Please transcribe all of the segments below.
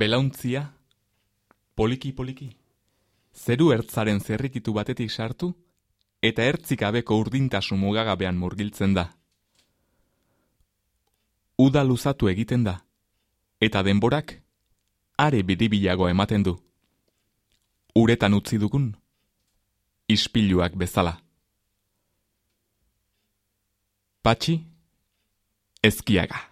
belauntzia, poliki-poliki, zeru ertzaren zerrikitu batetik sartu, eta ertzikabeko urdintasun mugagabean murgiltzen da. Uda luzatu egiten da, eta denborak are bidibilago ematen du. Uretan utzi dugun, ispiluak bezala. Patxi, ezkiaga.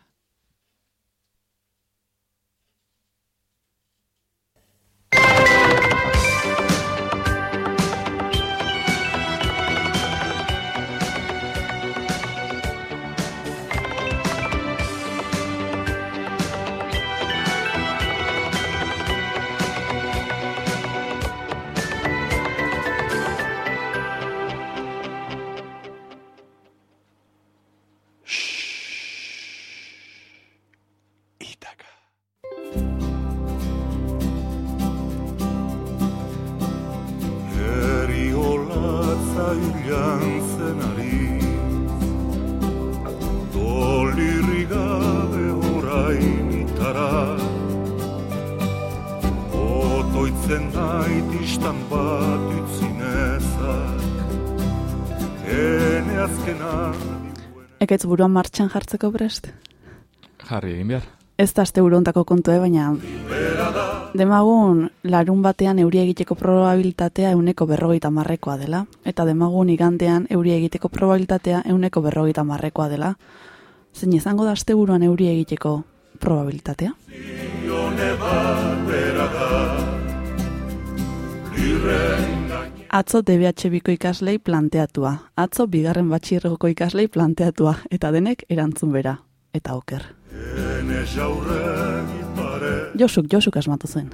Eketz buruan martxan jartzeko prest? Jarri egin behar. Ez da azte burontako kontu, eh, baina... Demagun, larun batean euria egiteko probabilitatea euneko berrogeita marrekoa dela. Eta demagun, igandean, euria egiteko probabilitatea euneko berrogeita marrekoa dela. Zein izango da azte buruan euria egiteko probabilitatea? Atzo DBH biko ikaslei planteatua. Atzo bigarren batxirroko ikaslei planteatua. Eta denek erantzun bera. Eta oker. Josuk, Josuk asmatu zen.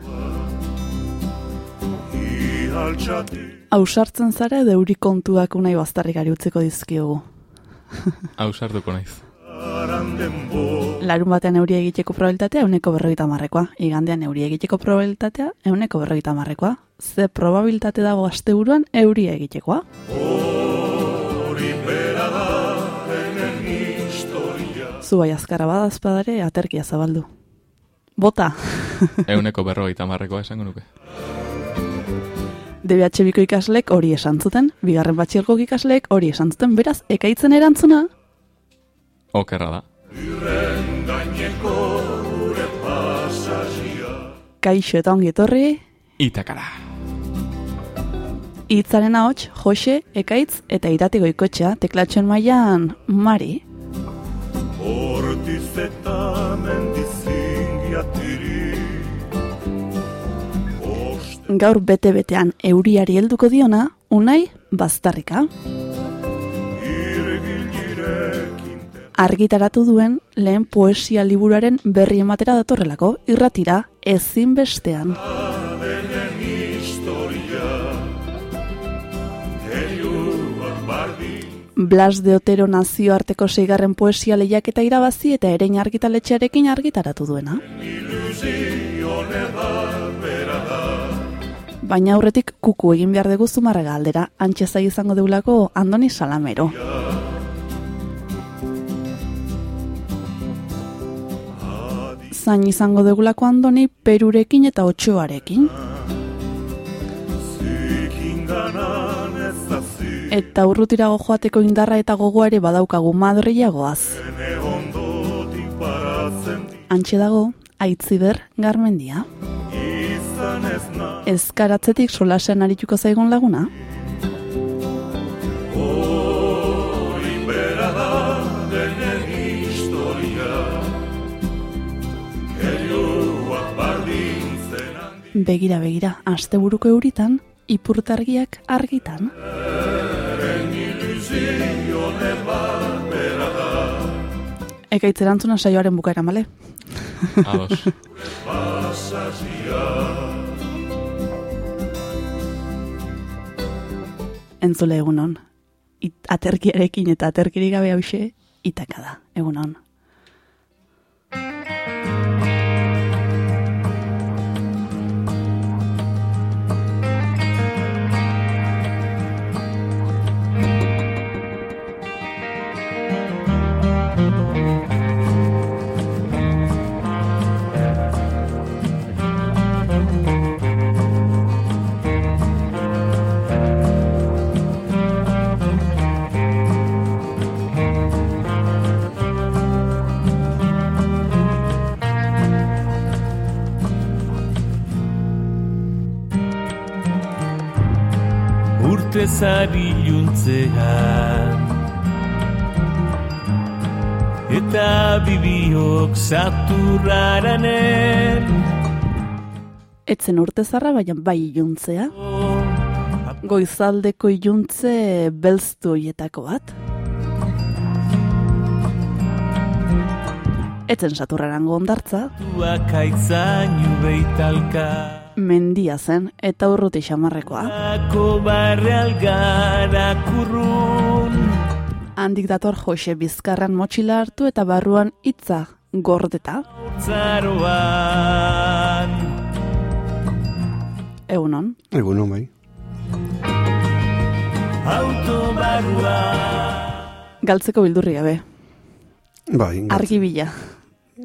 Ausartzen zara deuri kontuak unai baztarrik utziko dizkiogu. Ausartuko naiz. Larun batean euria egiteko probabilitatea euneko berrogeita marrekoa. Igandean euria egiteko probabilitatea euneko berrogeita marrekoa. Ze probabilitate dago asteburuan euria egitekoa? Zu bai azkara badazpadare aterkia zabaldu. Bota! Euneko berrogeita marrekoa esango nuke. DBH biko ikaslek hori esan zuten, bigarren batxilko ikaslek hori esan zuten, beraz, ekaitzen erantzuna, Okerra da. Kaixo eta ongi etorri. Itakara. Itzaren ahots, Jose, Ekaitz eta Iratiko ikotxa teklatxoen mailan Mari. Hortiz eta Gaur bete-betean euriari helduko diona, unai baztarrika. argitaratu duen lehen poesia liburaren berri ematera datorrelako, irratira ezin bestean. Blas de Otero nazioarteko seigarren poesia lehiak eta irabazi eta erein argitaletxearekin argitaratu duena. Baina aurretik kuku egin behar dugu zumarrega aldera, antxeza izango deulako Andoni Salamero. zain izango degulako andoni perurekin eta otxoarekin. Eta urrutirago joateko indarra eta gogoa ere badaukagu madriagoaz. Antxe dago, aitziber garmendia. Ezkaratzetik solasean arituko zaigun laguna. Begira, begira, asteburuko euritan, ipurtargiak argitan. Eka itzerantzuna saioaren bukaera, male? Ados. Entzule egunon. It, aterkiarekin eta aterkiri gabe hause, itaka da, egunon. Urtezari juntzean Eta bibiok saturraranen Etzen urte zarra, baina bai iluntzea. Goizaldeko iluntze belztu hoietako bat. Etzen saturraran gondartza, Tuak beitalka mendia zen eta urruti xamarrekoa. Handik dator Jose Bizkarran motxila hartu eta barruan hitza gordeta. Egunon, Egun hon bai. Galtzeko bildurri gabe, Bai, gal- argi bila.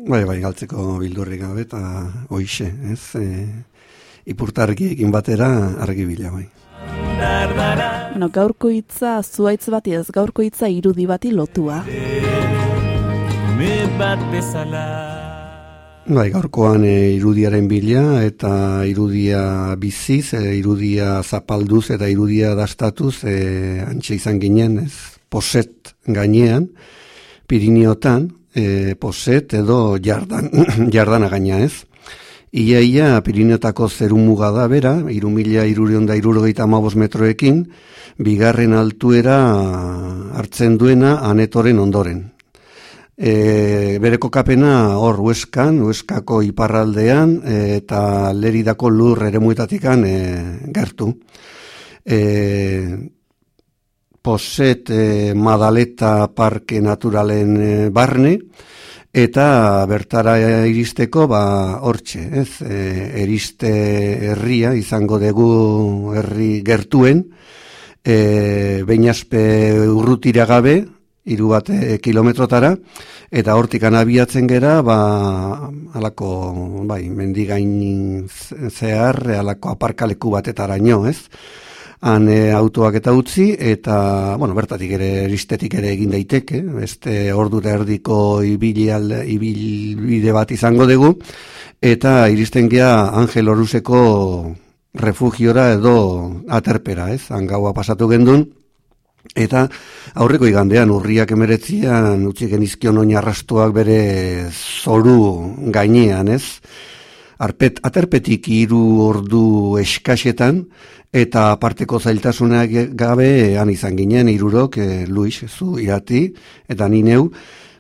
bai, bai, galtzeko bildurri gabe eta hoixe, ez? E, ipurtargiekin batera argibila, bai. Bueno, gaurko hitza zuaitz bati ez, gaurko hitza irudi bati lotua. Me bat bezala Bai, gaurkoan e, irudiaren bila eta irudia biziz, e, irudia zapalduz eta irudia dastatuz e, antxe izan ginen, ez? Poset gainean, Piriniotan, e, poset edo jardan, jardana gaina, ez? Ia, ia, Pirineotako zeru muga da bera, iru mila irurion da irurogeita amabos metroekin, bigarren altuera hartzen duena anetoren ondoren. E, bere kokapena hor Hueskan, Hueskako iparraldean e, eta leridako lur eremuetatikan e, gertu. E, poset e, Madaleta Parke Naturalen e, barne, eta bertara iristeko ba hortxe, ez? E, eriste herria izango dugu herri gertuen, e, bainazpe urrutira gabe, hiru bat e, kilometrotara, eta hortikan abiatzen gera, ba, alako, bai, mendigain zehar, alako aparkaleku batetaraino, ez? Han e, autoak eta utzi, eta, bueno, bertatik ere, eristetik ere egin daiteke, beste ordu erdiko ibilial- ibilbide bat izango dugu, eta iristen gea Angel Oruseko refugiora edo aterpera, ez? Han gaua pasatu gendun, Eta aurreko igandean urriak emeretzian utzi genizkion oinarrastuak bere zoru gainean, ez? Arpet, aterpetik hiru ordu eskasetan eta aparteko zailtasunak gabe han izan ginen irurok, e, Luis, zu irati, eta ni neu,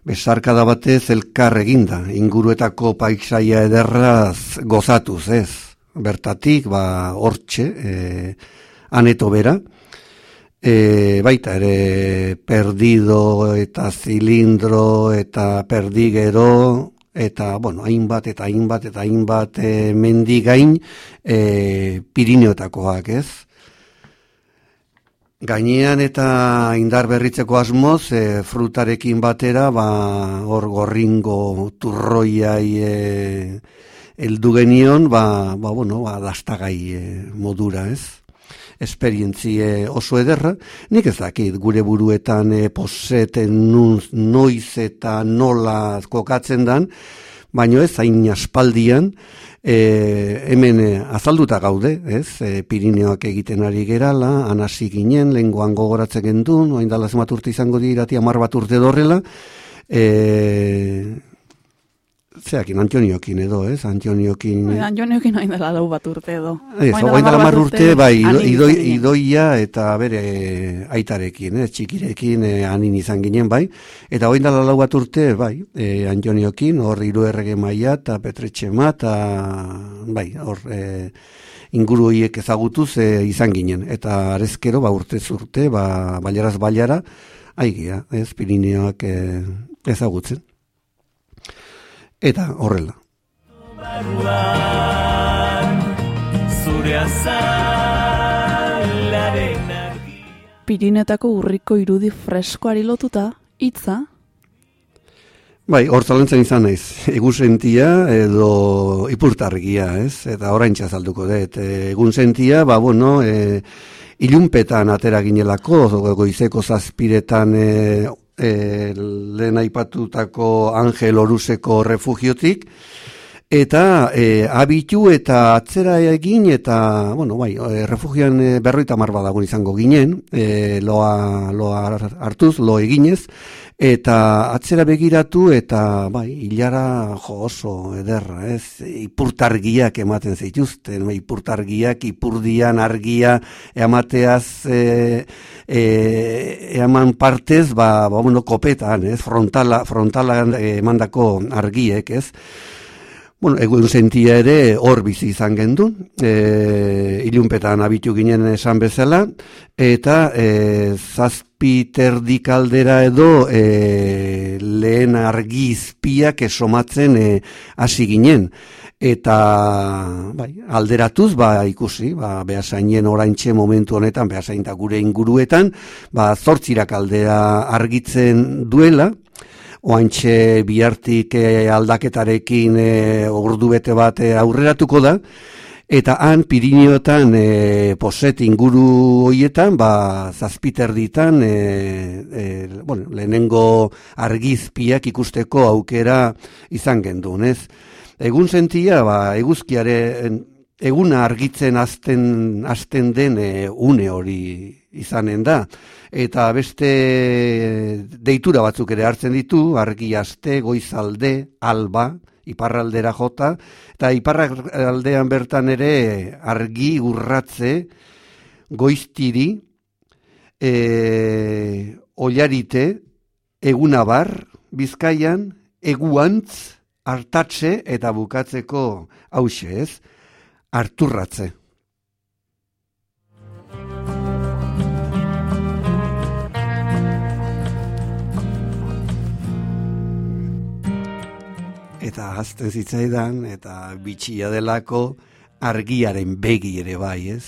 besarkada batez elkar eginda, inguruetako paisaia ederraz gozatuz, ez? Bertatik, ba, hortxe, e, aneto bera, E, baita ere perdido eta zilindro eta perdigero eta bueno, hainbat eta hainbat eta hainbat e, mendigain e, Pirineotakoak, ez? Gainean eta indar berritzeko asmoz, e, frutarekin batera, ba, hor gorringo turroiai e, eldu genion, ba, ba, bueno, ba, dastagai e, modura, ez? Esperientzie oso ederra, nik ez dakit gure buruetan e, poseten nun, noiz eta nola kokatzen dan, baino ez hain aspaldian, e, hemen e, azalduta gaude, ez, e, Pirineoak egiten ari gerala, anasi ginen, lenguan gogoratzen gendun, oain dala urte izango dirati, amar bat urte dorrela, e, zeakin, Antoniokin edo, ez, Antoniokin... Oigan, jo neokin hain dela lau bat urte edo. Ez, hogein dela mar urte, bai, ido, anin idoi, izan ginen. idoia eta bere aitarekin, eh, txikirekin eh, anin izan ginen, bai. Eta hogein dela lau bat urte, bai, eh, Antoniokin, hor hiru errege maia eta petretxema, eta, bai, hor, eh, inguru horiek ezagutuz eh, izan ginen. Eta arezkero, ba, urte urte, ba, bailaraz bailara, aigia, ez, Pirineoak eh, ezagutzen. Eta horrela. Pirinetako urriko irudi freskoari lotuta, hitza, Bai, hor zalantzen izan naiz, egusentia edo ipurtargia, ez? Eta orain txazalduko dut. E, egunsentia, ba, bueno, e, ilunpetan atera ginelako, goizeko zazpiretan e, e, lehen aipatutako Angel Oruseko refugiotik, eta e, abitu eta atzera egin eta, bueno, bai, e, refugian e, berroita marba izango ginen, e, loa, loa hartuz, lo eginez, eta atzera begiratu eta, bai, hilara jo oso ederra, ez, ipurtargiak ematen zituzten, bai, ipurtargiak, ipurdian argia emateaz, e, e, eman partez, ba, ba, bueno, kopetan, ez, frontala, frontala emandako argiek, ez, Bueno, egun sentia ere hor bizi izan gendu, e, ilunpetan abitu ginen esan bezala, eta e, zazpi terdik aldera edo e, lehen argizpiak esomatzen e, hasi ginen. Eta bai, alderatuz, ba, ikusi, ba, behasainen oraintxe momentu honetan, behasain gure inguruetan, ba, zortzirak aldera argitzen duela, oantxe bihartik eh, aldaketarekin e, ordu bete bat eh, aurreratuko da, eta han Pirineotan e, poset inguru hoietan, ba, zazpiter ditan, e, bueno, lehenengo argizpiak ikusteko aukera izan gendun, ez? Egun sentia, ba, eguzkiare, eguna argitzen azten, azten den une hori izanen da eta beste deitura batzuk ere hartzen ditu, argi aste, goizalde, alba, iparraldera jota, eta iparraldean bertan ere argi urratze, goiztiri, e, oiarite, egunabar, bizkaian, eguantz, hartatze eta bukatzeko hause ez, harturratze. Eta azten zitzaidan eta bitxia delako argiaren begi ere bai, ez?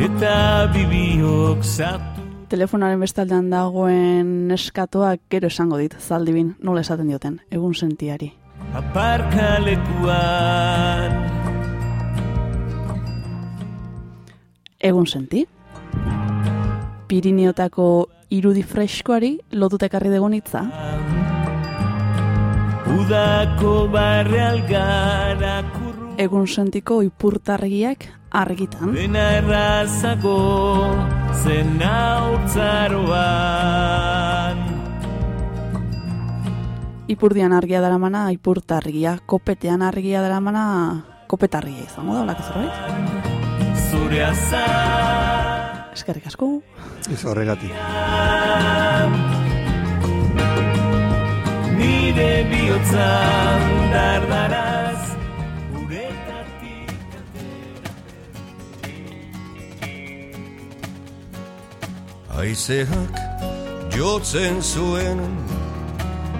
Eta bibiok zatu Telefonaren bestaldean dagoen neskatoak gero esango dit, zaldibin, nola esaten dioten, egun sentiari. Aparkalekuan Egun senti? Pirineotako irudi freskoari lotutekarri dugun itza? Udako barre algara kurru Egun sentiko ipurtargiak argitan. Dena errazago zen hautzaroan Ipurdian argia dara mana, ipurtargia. Kopetean argia dara mana, kopetargia izango da, olak zerbait? Zure azar Eskerrik asko. Ez horregatik. Nire bihotzan dardaraz Uretatik Aizeak jotzen zuen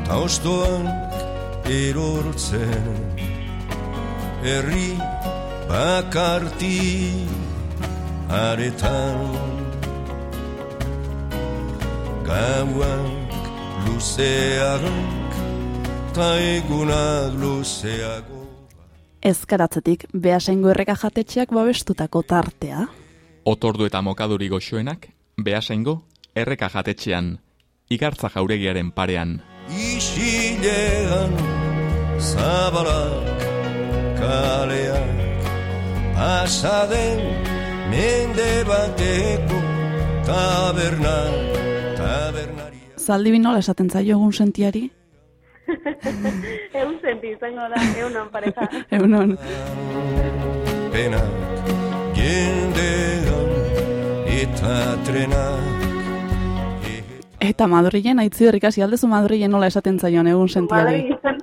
Taustoan erortzen. Herri bakarti aretan Gauak luzeak Ta egunak luzeago Ezkaratzetik, behasengo erreka jatetxeak babestutako tartea. Otordu eta mokaduri goxoenak, behasengo, erreka jatetxean, igartza jauregiaren parean. Isilean zabalak kaleak Pasaden mende bateko taberna tabernaria Zaldibin nola esaten zaio egun sentiari? Egun senti izango da, egunon pareja. Egunon. penak jendean eta trenak Eta Madrilen, aitzi berrikasi aldezu Madrilen nola esaten zaion egun sentiari. Madrilen,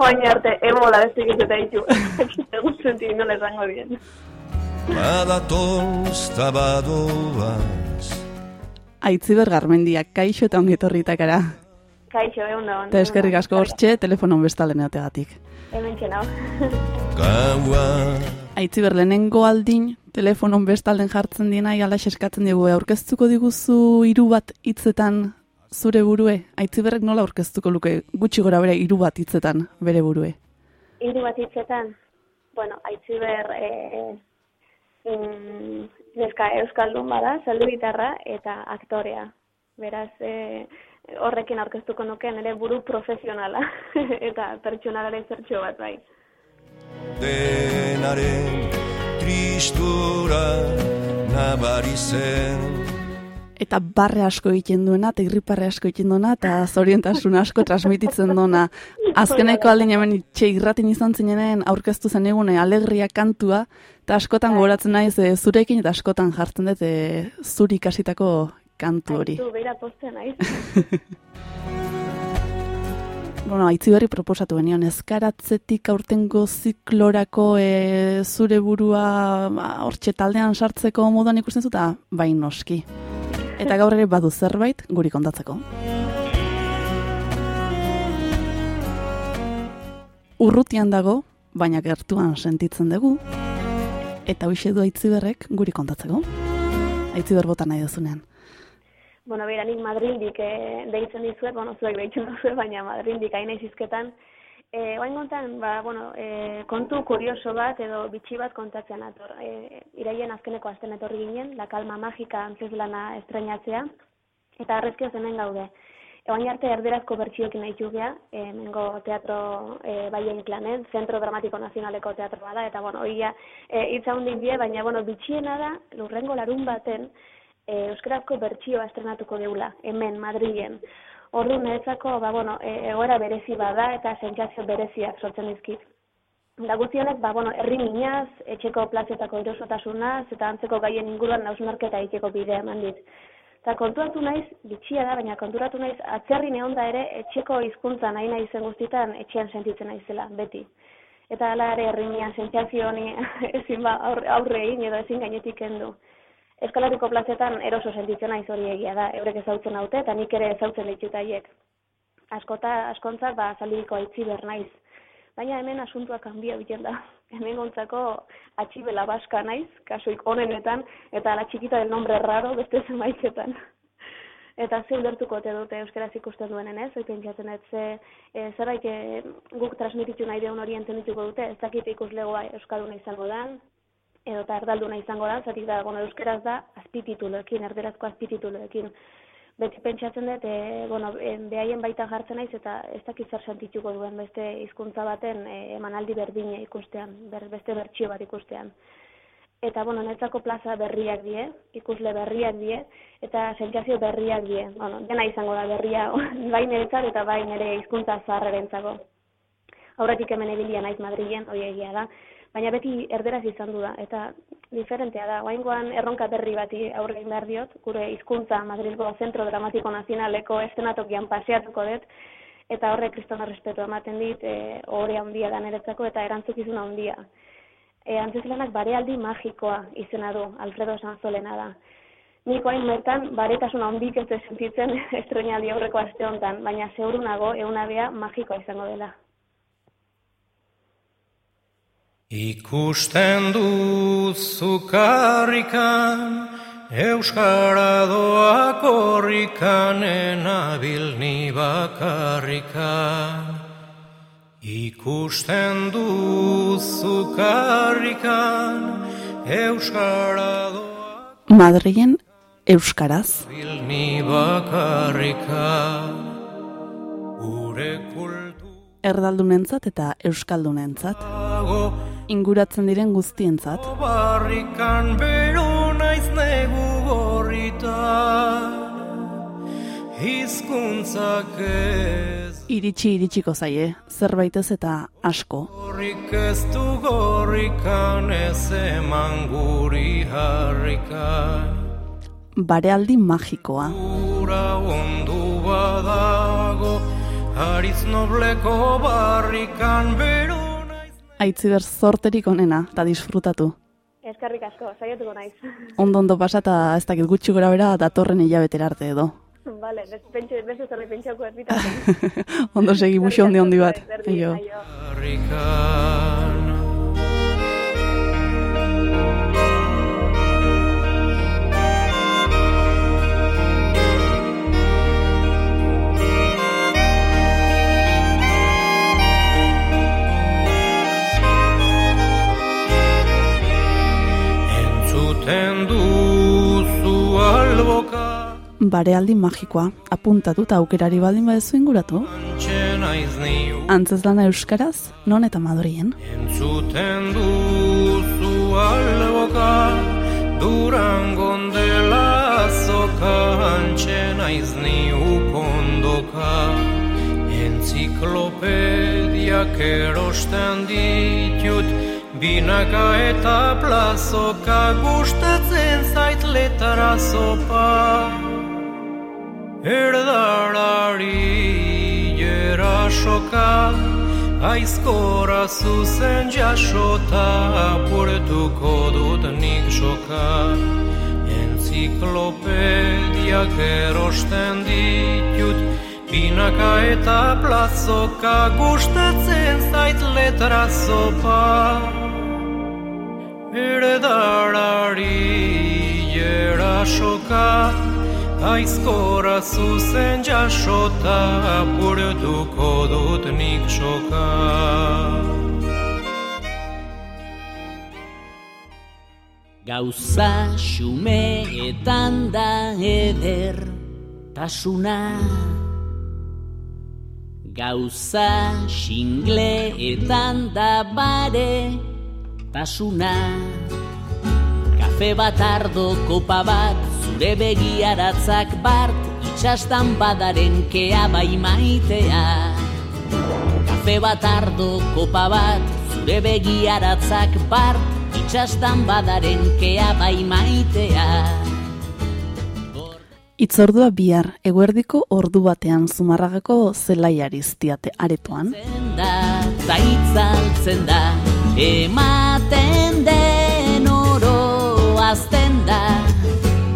oain arte, emola beste eta ditu. Egun senti nola esango bien. badatoz tabadoaz Aitziber Garmendiak, kaixo eta ongetorritakara. Kaixo, egunon. Eta eskerrik asko hortxe, telefonon bestalen eategatik. Hemen txenau. gaua Aitziber lehenengo aldin, telefonon bestalden jartzen dienai alax eskatzen dugu, aurkeztuko diguzu hiru bat hitzetan zure burue? Aitziberrek nola aurkeztuko luke gutxi gora bere hiru bat hitzetan bere burue? Hiru bat hitzetan, bueno, aitziber eh, mm, neska euskaldun bada, saldu gitarra eta aktorea. Beraz, eh, horrekin aurkeztuko nuke nire buru profesionala eta pertsonalaren zertxo bat bai. denaren tristura nabari zen Eta barre asko egiten duena, eta irriparre asko egiten duena, eta zorientasun asko transmititzen duena. Azkeneko aldin hemen itxe irratin izan zinenen aurkeztu zen egune alegria kantua, eta askotan goratzen naiz e, zurekin, eta askotan jartzen dut e, zuri ikasitako kantu hori. Aizu, beira posten. Bueno, aitzi berri proposatu genion, ezkaratzetik aurtengo ziklorako e, zure burua ba, hortxe taldean sartzeko moduan ikusten zuta, bai noski. Eta gaur ere badu zerbait guri kontatzeko. Urrutian dago, baina gertuan sentitzen dugu, eta hoxe du aitziberrek guri kontatzeko. Aitziber bota nahi duzunean. Bueno, beira, nik Madrildik e, deitzen dizuet, bueno, zuek deitzen duzuet, baina Madrildik hain izketan. E, Oain gontan, ba, bueno, e, kontu kurioso bat edo bitxi bat kontatzen ator. E, iraien azkeneko azten etorri ginen, La Calma Magika antzeslana estrenatzea, eta arrezkioz hemen gaude. Oain arte erderazko bertsioekin nahi jugea, e, mengo teatro e, baien klanen, Zentro Dramatiko Nazionaleko teatro bada, eta bueno, oia e, hitza hundik die, baina bueno, bitxiena da, lurrengo larun baten, e, euskarazko bertsioa estrenatuko deula, hemen, Madrilen. Ordu niretzako, ba, bueno, e, egoera berezi bada eta sentsazio bereziak sortzen dizkit. Da guztionek, ba, bueno, herri minaz, etxeko plazetako erosotasunaz, eta antzeko gaien inguruan nausmarketa egiteko bidea eman dit. Eta konturatu naiz, bitxia da, baina konturatu naiz, atzerri neonda ere, etxeko hizkuntza nahi nahi zen guztietan, etxean sentitzen naizela, beti. Eta hala ere, herri mian sentsazio honi ezin ba, aurre, aurre egin edo ezin gainetik kendu. Eskalariko plazetan eroso sentitzen naiz hori egia da, eurek ezautzen haute, eta nik ere ezautzen ditut haiek. Askota, askontzat, ba, zaliriko aitzi naiz. Baina hemen asuntua kanbia biten da. Hemen gontzako atxibela baska naiz, kasuik onenetan, eta la txikita del nombre raro beste zemaiketan. Eta ze ulertuko ote dute euskaraz ikusten duenen ez, hoi pentsatzen ez, ze, e, zerbait e, guk transmititu nahi deun hori entendituko dute, ez dakit ikuslegoa euskaduna izango da, edo eta erdalduna izango da, zatik da, bueno, euskeraz da, azpitituloekin, erderazko azpitituloekin. Beti pentsatzen dut, e, bueno, behaien baita jartzen naiz eta ez dakit zer sentituko duen beste hizkuntza baten e, emanaldi berdina ikustean, ber, beste bertsio bat ikustean. Eta, bueno, netzako plaza berriak die, ikusle berriak die, eta sentsazio berriak die. Bueno, dena izango da berria, bai niretzat eta bai nire hizkuntza zaharrarentzako. Aurretik hemen ebilia naiz Madrilen, hori egia da, baina beti erderaz izan du da, eta diferentea da. Oaingoan erronka berri bati aurre egin behar diot, gure hizkuntza Madrilgo Zentro Dramatiko Nazionaleko estenatokian paseatuko dut, eta horrek kristona respetu ematen dit, e, ohore handia da niretzako eta erantzukizuna handia. E, antzeslanak barealdi magikoa izena du, Alfredo Sanzolena da. Nik oain bertan baretasun handik ez sentitzen estrenaldi aurreko aste honetan, baina zeuru nago eunabea magikoa izango dela. Ikusten duzu karrikan, Euskara doa korrikan, enabil ni bakarrikan. Ikusten duzu karrikan, Euskara doa Madrilen euskaraz. bil ni bakarrikan. Gure kultu erdaldunentzat eta euskaldunentzat, inguratzen diren guztientzat. Barrikan beru naiz negu gorritan Hizkuntzak ez Iritsi iritsiko zaie, zerbait ez eta asko. Gorrik ez du gorrikan ez eman guri harrikan Barealdi magikoa. Ura ondu badago Ariz nobleko barrikan beru Aitziber zorterik onena, eta disfrutatu. Eskarrik asko, saiatuko naiz. Ondo ondo pasata ez dakit gutxi gora bera datorren hilabetera arte edo. Vale, beste pentsa, beste zerbait pentsako ez. Ondo segi muxo ondi ondi bat. Aio. aio. Entzuten duzu alboka barealdi magikoa, apuntatuta aukerari baldin badezu inguratu. Antzez lana euskaraz, non eta madrien. Entzuten duzu alboka Durangon dela azoka Antxe naiz niu kondoka Entziklopediak erosten ditut Binaka eta plazoka Gustatzen zait letara zopa Erdarari jerasoka Aizkora zuzen jasota Apurtuko dut nik soka Entziklopediak erosten ditut Binaka eta plazoka Gustatzen zait letra zopa. Erdarari jerasoka Aizkora zuzen jasota Apurtuko dut nik soka. Gauza xumeetan da eder tasuna Gauza xingleetan da bare tasuna. Kafe bat ardo kopa bat zure begiaratzak bart Itxastan badaren kea bai maitea. Kafe bat ardo kopa bat zure begiaratzak bart Itxastan badaren kea bai maitea Itzordua bihar, eguerdiko ordu batean zumarragako zelaiariz diate aretoan. zaitzaltzen da, ematen den oro azten da,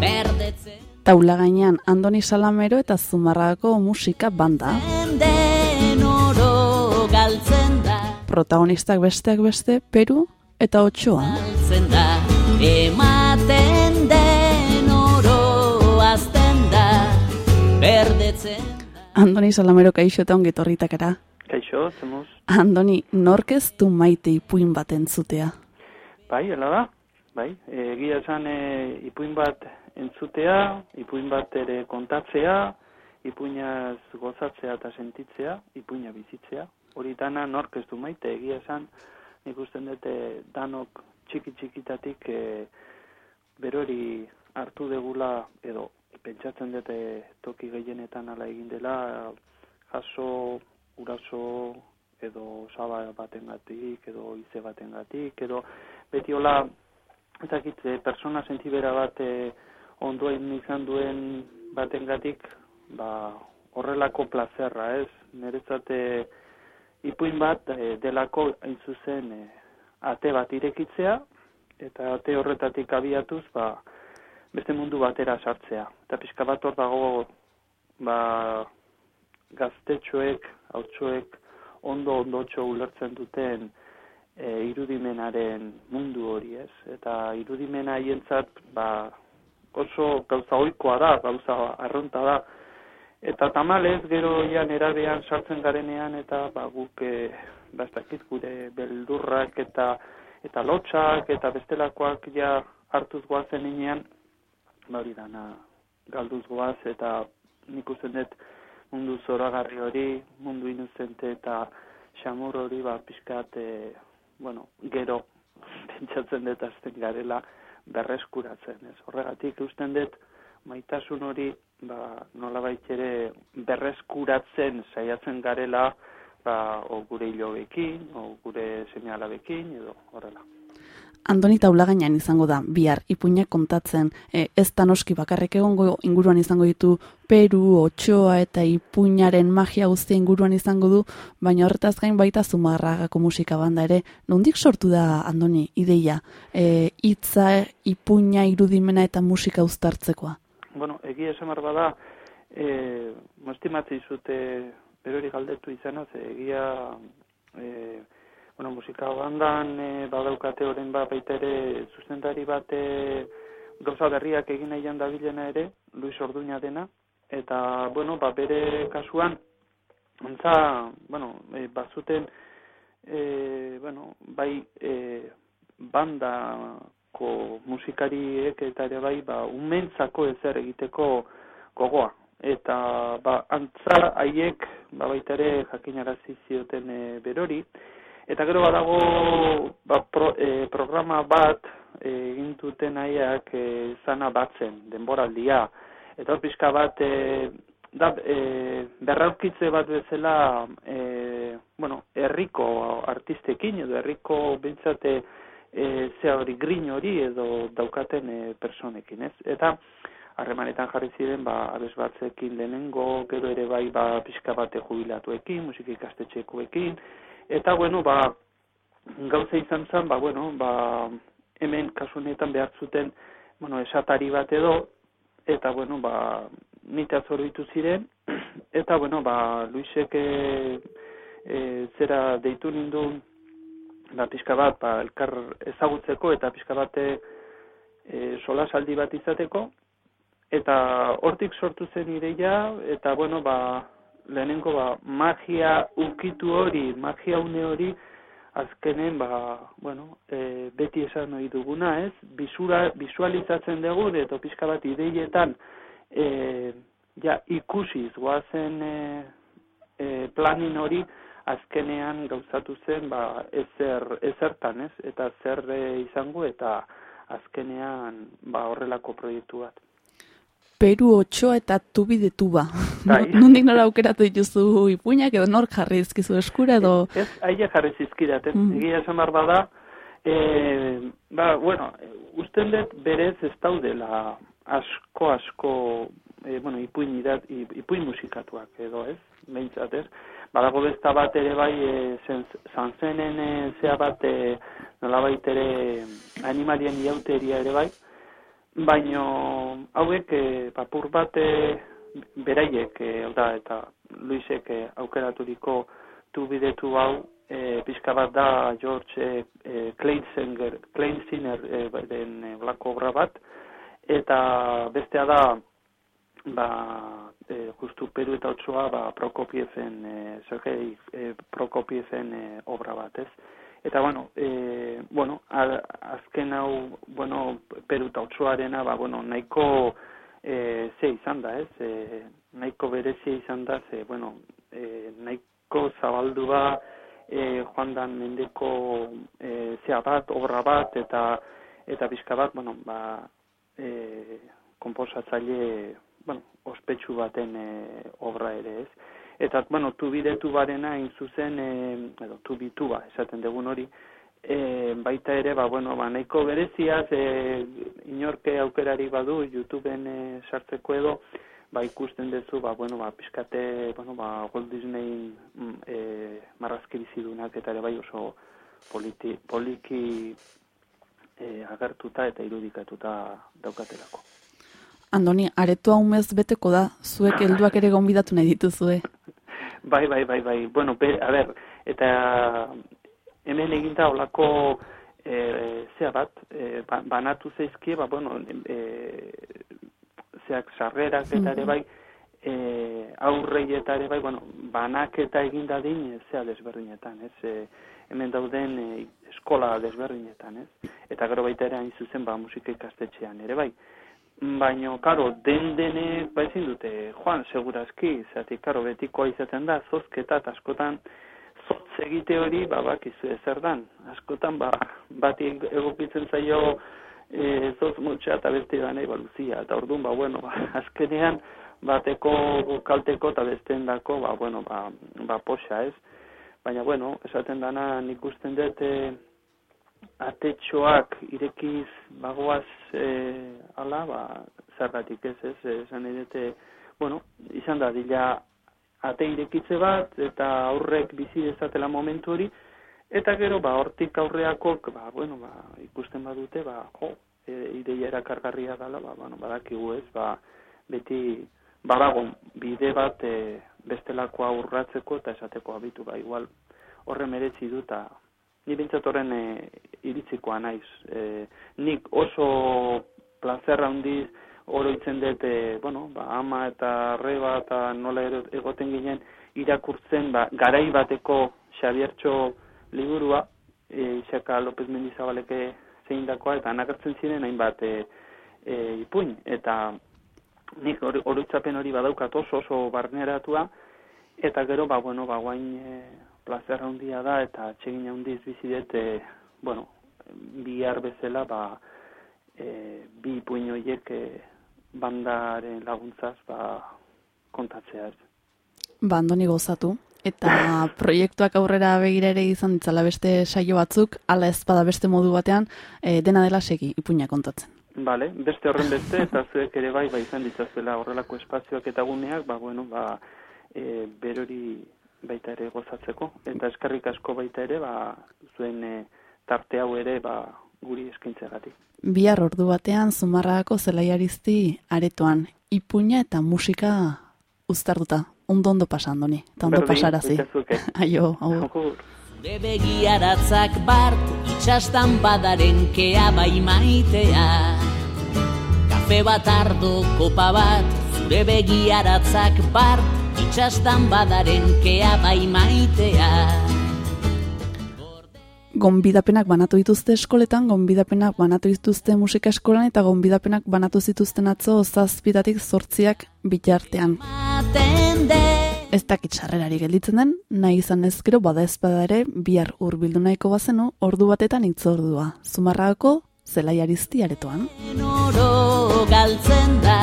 berdetzen Taula gainean Andoni Salamero eta zumarragako musika banda. den oro galtzen da, Protagonistak besteak beste, Peru eta Otsoa. galtzen da, ematen berdetzen Andoni Salamero kaixo eta ongi etorritakara. Kaixo, zemuz. Andoni, nork ez du maite ipuin bat entzutea? Bai, hela da. Bai, egia esan e, ipuin bat entzutea, ipuin bat ere kontatzea, ipuinaz gozatzea eta sentitzea, ipuina bizitzea. Hori dana nork ez du maite, egia esan nik usten dute danok txiki txikitatik e, berori hartu degula edo pentsatzen dute toki gehienetan ala egin dela jaso, uraso edo saba batengatik edo ize batengatik edo beti hola ez dakit eh, persona sentibera bat eh, ondoen izan duen batengatik ba horrelako plazerra, ez? Niretzat eh, ipuin bat eh, delako hain zuzen eh, ate bat irekitzea eta ate horretatik abiatuz ba beste mundu batera sartzea. Eta pixka bat hor dago ba gaztetxoek, hautsoek ondo ondotxo ulertzen duten e, irudimenaren mundu hori, ez? Eta irudimena haientzat ba, oso gauza ohikoa da, gauza arronta da. Eta tamalez, gero ja nerabean sartzen garenean eta ba, guk e, ba, gure beldurrak eta eta lotxak eta bestelakoak ja hartuz goazen inean, hori dana galduz goaz eta nik usten dut mundu zoragarri hori, mundu inuzente eta xamur hori ba pixkat, e, bueno, gero pentsatzen dut azten garela berreskuratzen, ez? Horregatik usten dut maitasun hori ba, nolabait ere berreskuratzen saiatzen garela ba, o gure hilobekin, o gure semialabekin, edo horrela. Andoni taula gainean izango da, bihar ipuinak kontatzen, e, ez da noski bakarrik egongo inguruan izango ditu Peru, Otsoa eta ipuinaren magia guztia inguruan izango du, baina horretaz gain baita zumarragako musika banda ere, nondik sortu da Andoni ideia, e, hitza, ipuina, irudimena eta musika uztartzekoa? Bueno, egia esan behar bada, e, mostimatzi zute berori galdetu izanaz, egia e, bueno, musika bandan e, badaukate orain ba baita ere zuzendari bat e, gauza berriak egin nahian dabilena ere, Luis Orduña dena, eta, bueno, ba, bere kasuan, ontza, bueno, e, bazuten, e, bueno, bai, e, bandako musikariek eta ere bai, ba, umentzako ezer egiteko gogoa. Eta ba, antza haiek ba, baita ere jakinarazi zioten e, berori. Eta gero badago ba, pro, e, programa bat e, egin duten haiek e, zana batzen, denboraldia. Eta hor pixka bat e, da, e, berraukitze bat bezala e, bueno, herriko artistekin edo herriko bintzate e, zea hori grin hori edo daukaten e, personekin, ez? Eta harremanetan jarri ziren ba abes batzekin lehenengo gero ere bai ba pixka bate jubilatuekin musika ikastetxekoekin eta bueno ba gauza izan zen ba bueno ba hemen kasu honetan behar zuten bueno esatari bat edo eta bueno ba nita zorbitu ziren eta bueno ba Luisek e, zera deitu nindun ba pixka bat ba elkar ezagutzeko eta pixka bate e, sola saldi bat izateko eta hortik sortu zen ideia eta bueno ba lehenengo ba magia ukitu hori magia une hori azkenen ba bueno e, beti esan ohi duguna ez? Bisura visualizatzen dugu eta pizka bat ideietan e, ja ikusiz goazen e, e, planin hori azkenean gauzatu zen ba ezer ezertan ez? Eta zer e, izango eta azkenean ba horrelako proiektu bat Peru otxoa eta tubide tuba. Bai. Nondik nora aukeratu dituzu ipuinak edo nor jarri izkizu eskura edo... Ez, aia jarri zizkirat, ez? Mm. Egia esan behar bada, e, ba, bueno, usten dut berez ez daudela asko, asko, e, bueno, ipuin, idat, ipuin musikatuak edo, ez? Behintzat, ez? Badago besta bat ere bai, e, zanzenen e, zea bat, e, nolabait ere animalien iauteria ere bai, baino hauek e, papur bat e, beraiek e, da eta Luisek e, aukeraturiko tu bidetu hau e, pixka bat da George e, e, Kleinsinger Kleinsinger e, den e, blako obra bat eta bestea da ba e, justu Peru eta Otsua ba Prokopieven e, Sergei e, Prokopieven e, obra bat, ez? Eta bueno, e, bueno, azken hau, bueno, Peru eta Otsuarena, ba, bueno, nahiko e, ze izan da, ez? E, nahiko berezia izan da, ze, bueno, e, nahiko zabaldu ba, e, joan dan mendeko e, zea bat, obra bat, eta eta pixka bat, bueno, ba, e, komposatzaile, bueno, ospetsu baten e, obra ere, ez? Eta, bueno, tubidetu barena hain zuzen, e, edo tubitu ba, esaten dugun hori, e, baita ere, ba, bueno, ba, nahiko bereziaz, e, inorke aukerari badu, YouTubeen e, sartzeko edo, ba, ikusten duzu, ba, bueno, ba, pixkate, bueno, ba, Walt Disney e, marrazki bizidunak, eta ere bai oso politi, poliki e, agertuta eta irudikatuta daukatelako. Andoni, aretua umez beteko da, zuek helduak ere gonbidatu nahi dituzue. Bai, bai, bai, bai. Bueno, be, a ber, eta hemen eginda olako e, zea bat, e, banatu zeizkie, ba, bueno, e, zeak sarrerak eta ere bai, e, aurrei eta ere bai, bueno, banak eta eginda din, zea desberdinetan, ez? E, hemen dauden e, eskola desberdinetan, ez? Eta gero baita ere hain zuzen, ba, musika ikastetxean, ere bai. Baino, karo, den dene, ba ezin dute, joan, segurazki, zati, karo, betikoa izaten da, zozketa, eta askotan, zotz egite hori, ba, bakizu ezer dan. Askotan, ba, bati egokitzen zaio, e, zotz motxea eta beste da baluzia. Eta orduan, ba, bueno, ba, azkenean, bateko kalteko eta besteen dako, ba, bueno, ba, ba, poxa ez. Baina, bueno, esaten dana nik usten dut, e, atetxoak irekiz bagoaz e, ala, ba, zergatik ez ez, esan edete, bueno, izan da, dila ate irekitze bat, eta aurrek bizi dezatela momentu hori, eta gero, ba, hortik aurreakok, ba, bueno, ba, ikusten badute, ba, jo, e, ideia erakargarria dela, ba, bueno, badakigu ez, ba, beti, badago, bide bat, e, bestelakoa urratzeko eta esateko abitu, ba, igual, horre meretzi du, eta ni bintzat horren e, iritzikoa naiz. E, nik oso plazerra handiz oroitzen dut, e, bueno, ba, ama eta reba eta nola egoten ginen irakurtzen ba, garai bateko Xabiertxo liburua, e, Isaka López Mendizabaleke zein dakoa, eta anagertzen ziren hainbat e, e, ipuin. Eta nik hori- oroitzapen hori badaukat oso oso barneratua, eta gero, ba, bueno, ba, guain e, plazer handia da, eta atsegin handiz bizi dut, e, bueno, bihar bezala, ba, e, bi ipuin horiek e, bandaren laguntzaz, ba, kontatzea ez. Ba, andoni gozatu. Eta proiektuak aurrera begira ere izan ditzala beste saio batzuk, ala ez bada beste modu batean, e, dena dela segi ipuina kontatzen. Bale, beste horren beste, eta zuek ere bai, ba, izan ditzazela horrelako espazioak eta guneak, ba, bueno, ba, e, berori baita ere gozatzeko. Eta eskarrik asko baita ere, ba, zuen e, tarte hau ere, ba, guri eskaintzegatik. Bihar ordu batean zumarragako zelaiarizti aretoan ipuina eta musika uztarduta. Ondo ondo pasa, andoni. Eta ondo pasarazi. Aio, hau. Agur. Zure begiaratzak bart, itxastan badaren kea bai maitea. Kafe bat ardo, kopa bat, zure begiaratzak bart, itxastan badaren kea bai maitea. Gonbidapenak banatu dituzte eskoletan, gonbidapenak banatu dituzte musika eskolan eta gonbidapenak banatu zituzten atzo zazpitatik zortziak bitartean. Ez dakit sarrerari gelditzen den, nahi izan ezkero bada ez bada ere bihar hurbildu nahiko bazenu ordu batetan itzordua. Zumarragako zelaiarizti aretoan. oro galtzen da,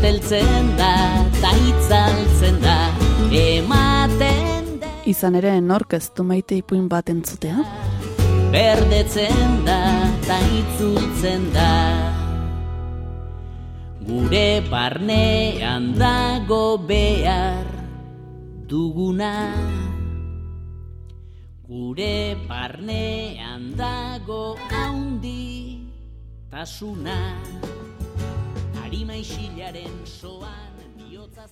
usteltzen da, ta itzaltzen da, ematen de, Izan ere nork ez du maite ipuin bat entzutea. berdetzen da, ta itzultzen da. Gure barnean dago behar duguna. Gure barnean dago haundi tasuna. Isilaren soan bihotzaz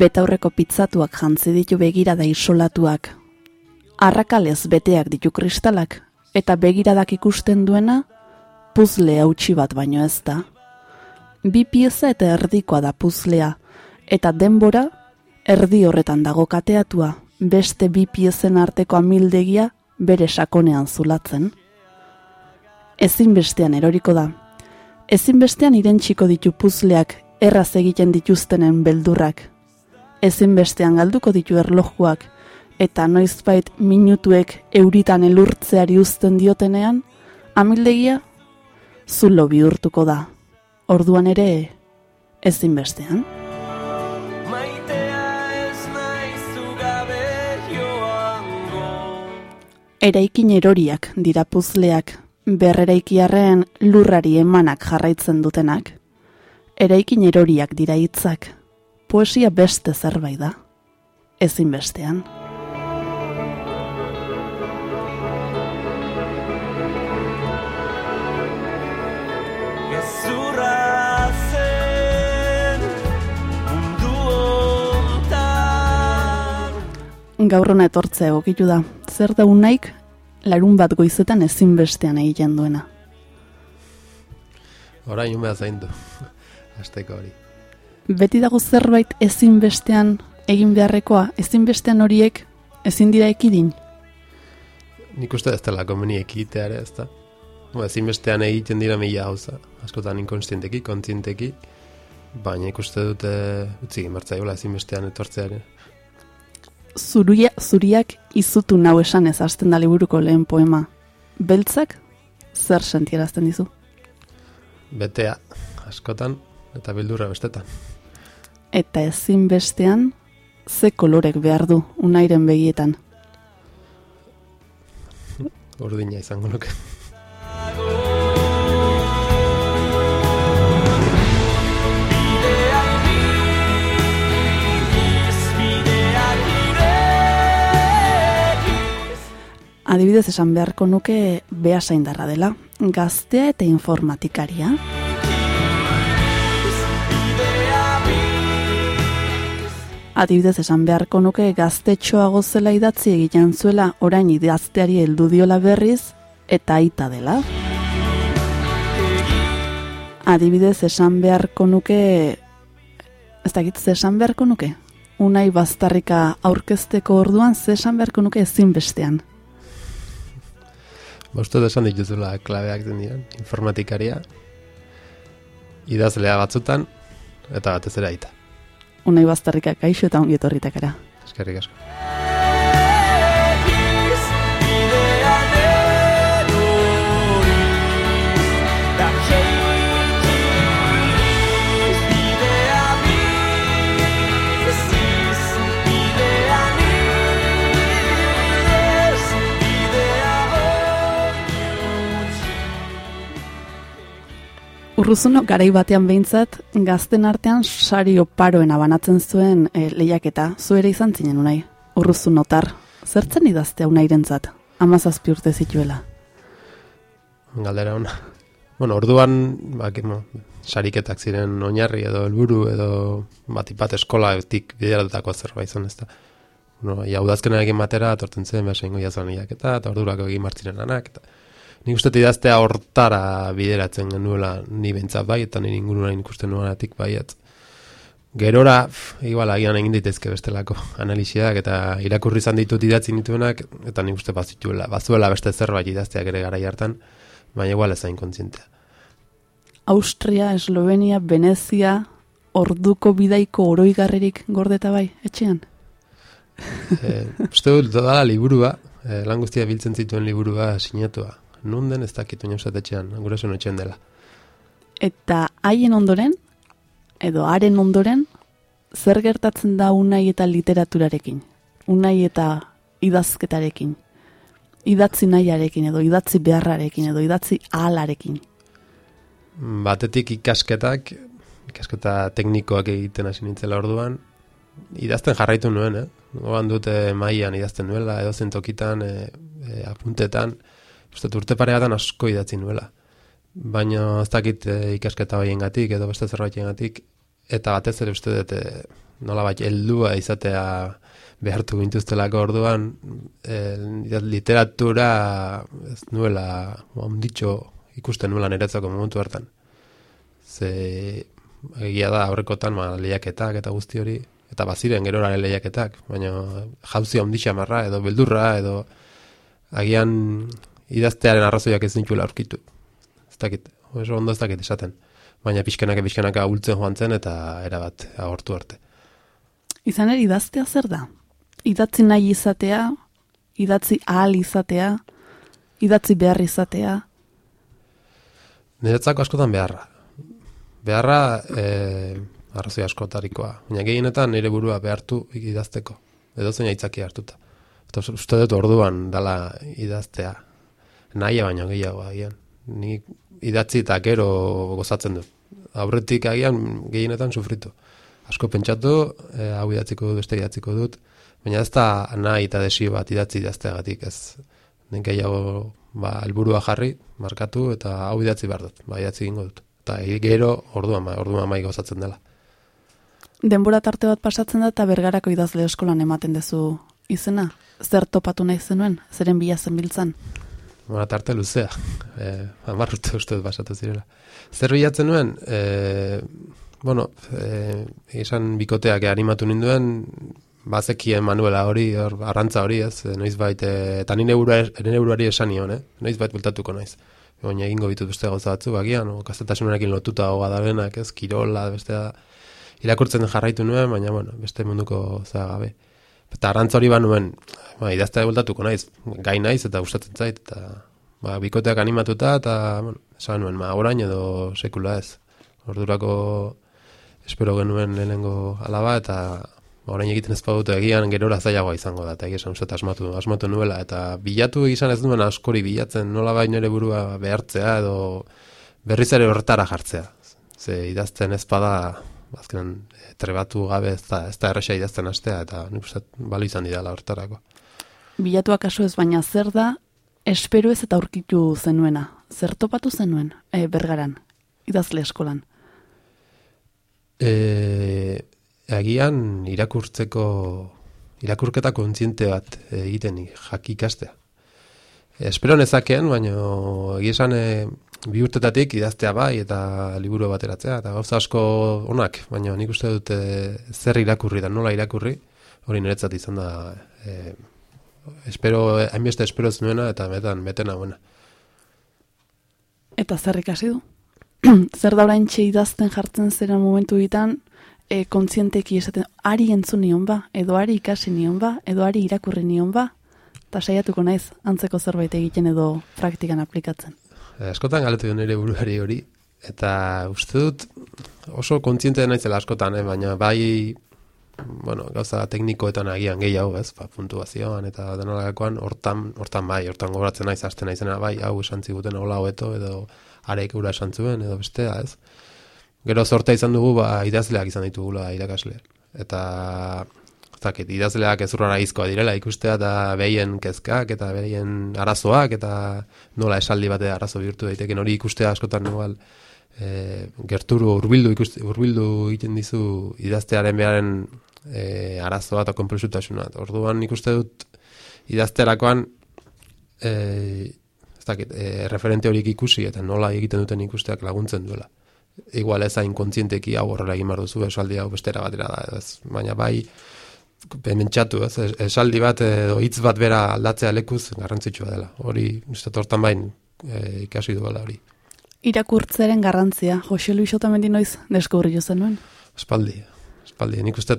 Betaurreko pitzatuak jantzi ditu begirada isolatuak. Arrakalez beteak ditu kristalak, eta begiradak ikusten duena, puzle hautsi bat baino ez da. Bi pieza eta erdikoa da puzlea, eta denbora, erdi horretan dago kateatua, beste bi piezen arteko amildegia bere sakonean zulatzen. Ezinbestean eroriko da, ezinbestean irentsiko ditu puzleak erraz egiten dituztenen beldurrak. Ezinbestean galduko ditu erlojuak, eta noizbait minutuek euritan elurtzeari uzten diotenean, amildegia zulo bihurtuko da. Orduan ere, ezinbestean. Eraikin eroriak dira puzleak, berreraikiarren lurrari emanak jarraitzen dutenak. Eraikin eroriak dira hitzak, poesia beste zerbait da, ezinbestean. Gezurra zen mundu hontan Gaur hona etortzea egokitu da, zer da unaik larun bat goizetan ezinbestean egiten duena. Orain umea zaindu. Azteko hori. Beti dago zerbait ezinbestean egin beharrekoa, ezinbestean horiek ezin dira ekidin. Nik uste ez dela komeni ekitea ere, ez da? Ba, ezinbestean egiten dira mila gauza. Askotan inkonstienteki, kontzienteki, baina ikuste dute utzi egin bertzaiola ezinbestean etortzea ere. Zuria, zuriak izutu nau esan ez hasten da liburuko lehen poema. Beltzak zer sentierazten dizu? Betea, askotan, eta bildurra bestetan. Eta ezinbestean ze kolorek behar du unairen begietan. Urdina izango nuke. Adibidez esan beharko nuke behasaindarra dela, gaztea eta informatikaria. Adibidez esan beharko nuke gaztetxoago zela idatzi egiten zuela orain idazteari heldu diola berriz eta aita dela. Adibidez esan beharko nuke ez dakit ze esan beharko nuke? Unai baztarrika aurkezteko orduan ze esan beharko nuke ezinbestean. Ba, uste dut esan dituzula klabeak den diren, informatikaria, idazlea batzutan, eta batez ere aita. Unai baztarrika kaixo eta ongi etorritakara. Eskerrik asko. Urruzuno garai batean behintzat, gazten artean sari oparoen abanatzen zuen e, lehiaketa, zu ere izan zinen unai, urruzunotar. Zertzen idaztea unairentzat, amazazpi urte zituela. Galdera ona. Bueno, orduan, bak, mo, sariketak ziren oinarri edo helburu edo bat bat eskolatik bideratutako zerbait izan ez da. No, ja, udazkenan egin batera, atortzen zen, behar jazan lehiaketa, eta ordurako egin martziren anak, eta nik uste idaztea hortara bideratzen genuela ni bentsat bai, eta nire inguruan ikusten nuenatik baiet. Gerora, igual, agian egin daitezke bestelako analiziak, eta irakurri izan ditut idatzi nituenak, eta nik uste bazituela, bazuela beste zerbait idazteak ere gara hartan, baina igual ezain kontzientea. Austria, Eslovenia, Venezia, orduko bidaiko oroigarrerik gordeta bai, etxean? e, uste dut dala liburua, e, lan guztia biltzen zituen liburua sinatua. Nun den ez dakit unausat zuen etxean dela. Eta haien ondoren, edo haren ondoren, zer gertatzen da unai eta literaturarekin? Unai eta idazketarekin? Idatzi nahiarekin, edo idatzi beharrarekin, edo idatzi ahalarekin? Batetik ikasketak, ikasketa teknikoak egiten hasi nintzela orduan, idazten jarraitu nuen, eh? Goan dute mailan idazten nuela, edo zentokitan, e, e, apuntetan, uste urte pareatan asko idatzi nuela. Baina ez dakit e, ikasketa baien gatik, edo beste zerbaiten gatik, eta batez ere uste dut nola bat heldua izatea behartu gintuztelako orduan, e, literatura ez nuela, onditxo ikusten nuela niretzako momentu hartan. Ze egia da aurrekotan ma, lehiaketak eta guzti hori, eta baziren geroraren lehiaketak, baina jauzi handi marra edo beldurra edo agian idaztearen arrazoiak ez zintuela aurkitu. Ez dakit, oso ondo ez dakit esaten. Baina pixkanaka pixkanaka ultzen joan zen eta erabat agortu arte. Izan ere idaztea zer da? Idatzi nahi izatea, idatzi ahal izatea, idatzi behar izatea? Niretzako askotan beharra. Beharra, eh, arrazoi askotarikoa. Baina gehienetan nire burua behartu idazteko. Edo zein aitzaki hartuta. Eta uste dut orduan dala idaztea. Naia baino gehiago agian. Ni idatzi eta gero gozatzen dut. Aurretik agian gehienetan sufritu. Asko pentsatu, e, hau idatziko dut, beste idatziko dut. Baina ez da nahi eta desio bat idatzi idazteagatik ez. Nen gehiago ba, elburua jarri, markatu eta hau idatzi behar dut. Ba, idatzi egingo dut. Eta gero orduan, orduan mai gozatzen dela denbora tarte bat pasatzen da eta bergarako idazle eskolan ematen duzu izena. Zer topatu nahi zenuen, zeren bila zen Bona, tarte luzea. E, Amar urte uste dut basatu zirela. Zer bilatzen nuen, e, bueno, e, izan bikoteak animatu ninduen, bazekien manuela hori, or, arrantza hori ez, noiz bait, e, eta nire euroari esan nion, eh? noiz bait bultatuko naiz. Baina egingo bitut beste gauza batzu, bagian, no? kazetasunarekin lotuta hoga da benak, ez, kirola, beste da, irakurtzen jarraitu nuen, baina, bueno, beste munduko za gabe. Eta arantza hori banuen, ba, idaztea bultatuko naiz, gai naiz eta gustatzen zait, eta ba, bikoteak animatuta, eta, bueno, esan nuen, ma, orain edo sekula ez. Ordurako espero genuen lehenengo alaba, eta ba, orain egiten ez badute egian gerora zailagoa izango da, eta egia asmatu, asmatu nuela, eta bilatu izan ez duen askori bilatzen, nola bai nire burua behartzea, edo berriz ere horretara jartzea. Ze idazten ez bada, azkenan trebatu gabe ez da, ez da erresa idazten astea, eta nik uste bali izan didala hortarako. bilatu akaso ez baina zer da, espero ez eta aurkitu zenuena. Zer topatu zenuen, e, bergaran, idazle eskolan? E, agian irakurtzeko, irakurketa kontziente bat egiten jak ikastea. Espero nezakeen, baina egia esan e, bi urtetatik idaztea bai eta liburu bateratzea, eta gauza asko onak, baina nik uste dut e, zer irakurri da, nola irakurri, hori niretzat izan da, e, espero, hainbeste espero nuena eta metan, metena buena. Eta zer ikasi du? zer da orain idazten jartzen zera momentu ditan, e, kontzienteki esaten, ari entzun nion ba, edo ari ikasi nion ba, edo ari irakurri nion ba, eta saiatuko naiz antzeko zerbait egiten edo praktikan aplikatzen. Askotan galetu nire buruari hori, eta uste dut oso kontziente naizela askotan, eh? baina bai bueno, gauza teknikoetan agian gehiago, ez, ba, puntuazioan eta denolakoan, hortan, hortan bai, hortan gobratzen naiz, hasten naizena bai, hau esan ziguten hola hoeto, edo areik ura esan zuen, edo bestea, ez. Gero sortea izan dugu, ba, idazleak izan ditugula irakasle. Eta, zakit, idazleak ezurrara izkoa direla ikustea, eta behien kezkak, eta behien arazoak, eta nola esaldi bate arazo bihurtu daiteken hori ikustea askotan igual, e, gerturu urbildu ikuste, urbildu egiten dizu idaztearen beharen e, arazoa eta konplexutasuna. Orduan ikuste dut idazterakoan e, ez dakit, e, referente horiek ikusi eta nola egiten duten ikusteak laguntzen duela. Igual ez hain kontzienteki hau horrela egin behar duzu, esaldi hau bestera batera da, ez, baina bai pentsatu, ez, esaldi bat edo hitz bat bera aldatzea lekuz garrantzitsua dela. Hori, uste tortan bain e, ikasi duela hori. Irakurtzeren garrantzia, Jose Luis Otamendi noiz deskubri zenuen? Espaldi, espaldi. Nik uste,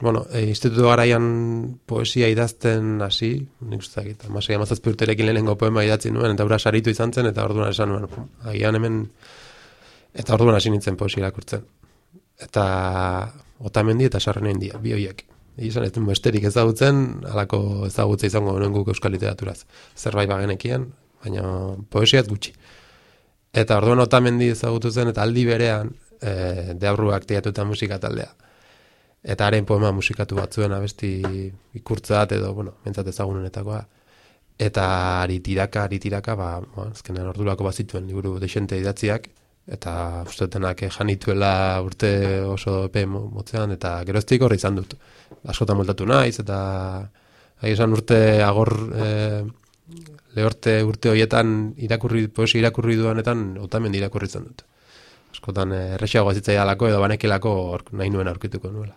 bueno, e, institutu garaian poesia idazten hasi, nik uste dakit, amasei amazazpi urterekin lehenengo poema idatzi nuen, eta ura saritu izan zen, eta orduan esan nuen, agian hemen, eta orduan hasi nintzen poesia irakurtzen. Eta Otamendi eta Sarren India, bi hoiek. Izan ez besterik ezagutzen, alako ezagutza izango nuen guk euskal literaturaz. Zerbait bagenekien, baina poesiat gutxi. Eta orduan otamendi ezagutu zen, eta aldi berean, e, deabruak teatuta musika taldea. Eta haren poema musikatu batzuen abesti ikurtzat edo, bueno, mentzat ezagunenetakoa. Eta aritiraka, aritiraka, ba, ba azkenean ordurako bazituen liburu desente idatziak, eta ustetenak janituela urte oso epe motzean, eta geroztik horri izan dut. Askotan moltatu naiz, eta ahi esan urte agor e, lehorte urte hoietan irakurri, poesi irakurri duanetan, otamen irakurri zen dut. Askotan eh, errexiago zitzai alako edo banekilako nahi nuen aurkituko nuela.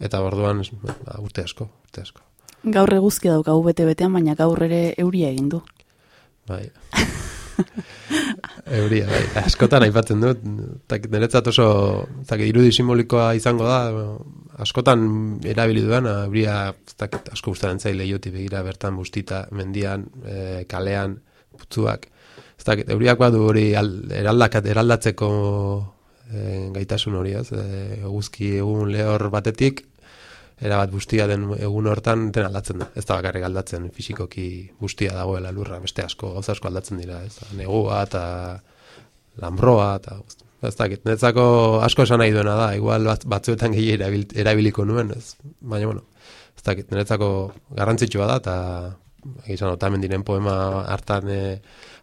Eta orduan ba, urte asko, urte asko. Gaur eguzki dauka bete betean, baina gaur ere euria egin du. Bai. euria, bai. Askotan aipatzen dut, niretzat oso, zaki, irudi simbolikoa izango da, askotan erabili duan, euria, zakit, asko gustaren zaile joti begira bertan bustita, mendian, e, kalean, putzuak. Zakit, euriak badu hori eraldakat, eraldatzeko e, gaitasun hori, ez? E, guzki egun lehor batetik, erabat bustia den egun hortan den aldatzen da. Ez da bakarrik aldatzen, fisikoki bustia dagoela lurra, beste asko, gauza asko aldatzen dira, ez? Negua eta lambroa eta ez dakit, netzako asko esan nahi duena da, igual bat, batzuetan gehi erabiliko nuen, ez, baina bueno, ez dakit, netzako garrantzitsua da, eta egizan otamen diren poema hartan e,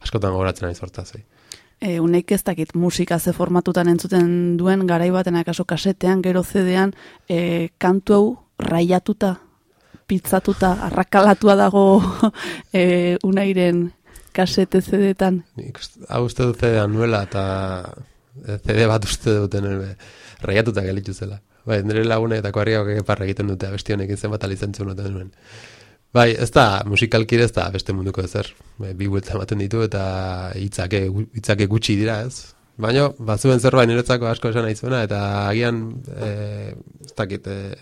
askotan goratzen nahi zortaz, E, unek ez dakit musika ze formatutan entzuten duen garai baten akaso kasetean, gero zedean, e, kantu hau raiatuta, pizzatuta, arrakalatua dago e, unairen kasete zedetan. Hau uste dut zedean nuela eta CD bat uste duten ere, raiatuta gelitu zela. Bai, nire lagune eta koarriak eparra egiten dute abesti honekin zenbat alizentzun duten duen. Bai, ez da, musikalki ez da beste munduko ezer. Bai, bi buelta ematen ditu eta hitzake hitzake gutxi dira, ez? Baina, bazuen zerbait niretzako asko esan nahi eta agian, e, ez dakit, e,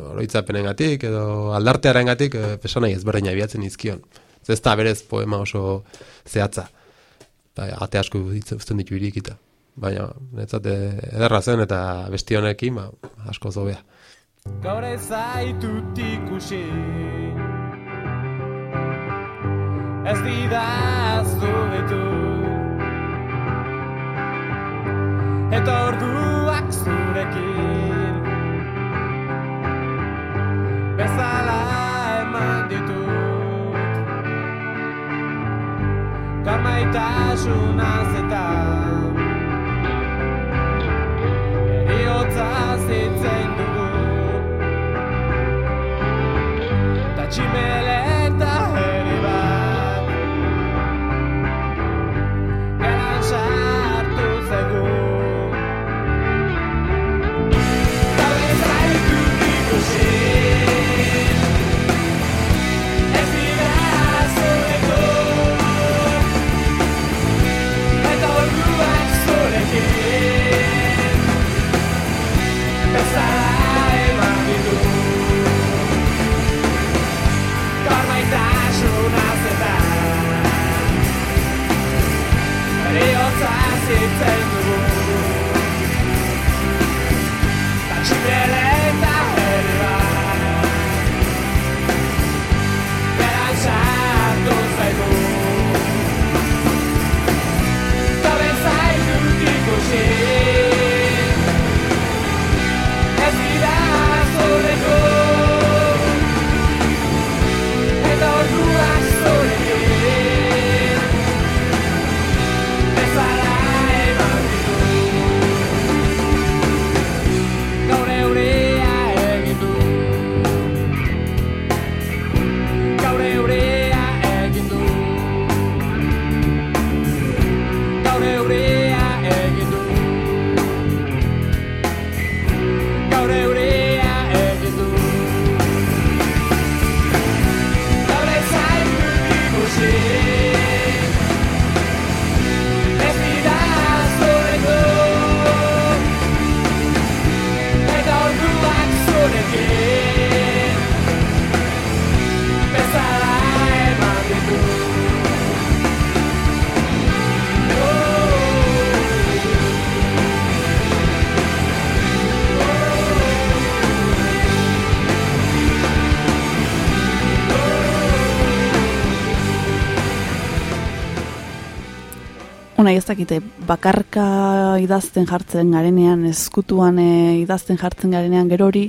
oroitzapenen gatik, edo aldartearen gatik, e, peso nahi ezberdina biatzen izkion. Ez da berez poema oso zehatza. Bai, ate asko uzten ditu irikita baina netzate ederra zen eta besti honekin ba, asko zobea. Gaur ez zaitut ikusi ez didazu ditu. Eta orduak zurekin. Bezala eman ditut. Karmaitasunaz eta Eriotzaz ditzen dugu. Eta Una ez dakite, bakarka idazten jartzen garenean, ezkutuan e, idazten jartzen garenean gero hori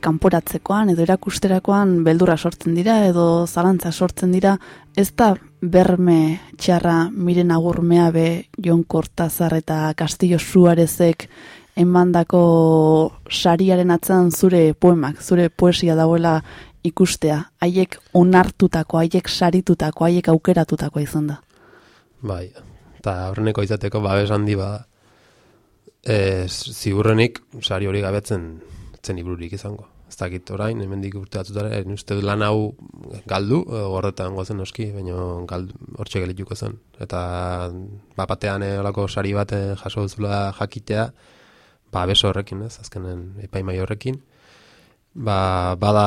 kanporatzekoan edo erakusterakoan beldurra sortzen dira edo zalantza sortzen dira, ez da berme txarra miren agurmea be Jon Kortazar eta Castillo Suarezek emandako sariaren atzean zure poemak, zure poesia dagoela ikustea, haiek onartutako, haiek saritutako, haiek aukeratutako izan da. Bai, eta aurreneko izateko babes handi bada. E, ziurrenik, sari hori gabetzen zen libururik izango. Ez dakit orain, hemendik urte batzutara, uste dut lan hau galdu, horretan gozen noski, baina galdu, hortxe gelituko zen. Eta bapatean e, olako sari bat e, jaso duzula jakitea, ba, beso horrekin, ez, azkenen epaimai horrekin. Ba, bada,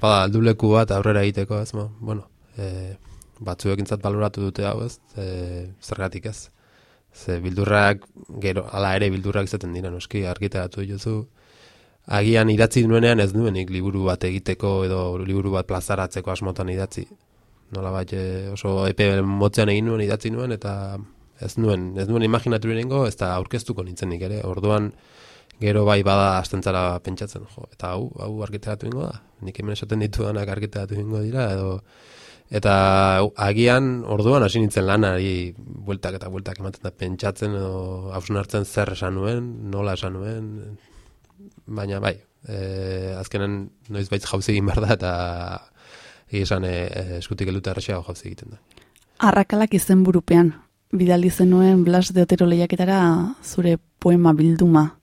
bada alduleku bat aurrera egiteko, ez, ma, bueno, e, batzuekintzat baloratu dute hau, ez, e, zergatik ez. Ze bildurrak, gero, ala ere bildurrak izaten dira, noski, argitaratu dituzu. Agian idatzi nuenean ez nuenik liburu bat egiteko edo liburu bat plazaratzeko asmotan idatzi. Nola bat oso epe motzean egin nuen idatzi nuen eta ez nuen, ez nuen imaginatu nengo, ez da aurkeztuko nintzenik ere. Orduan gero bai bada astentzara pentsatzen, jo, eta hau, hau argitaratu ingo da. Nik hemen esaten ditudanak argitaratu ingo dira, edo Eta agian orduan hasi nintzen lanari bueltak eta bueltak ematen da pentsatzen edo hausnartzen zer esan nuen, nola esan nuen, baina bai, e, azkenen noiz baitz jauzi egin behar da eta esan e, eskutik eluta errexeago jauzi egiten da. Arrakalak izen burupean, bidali zenuen Blas de Otero lehiaketara zure poema bilduma.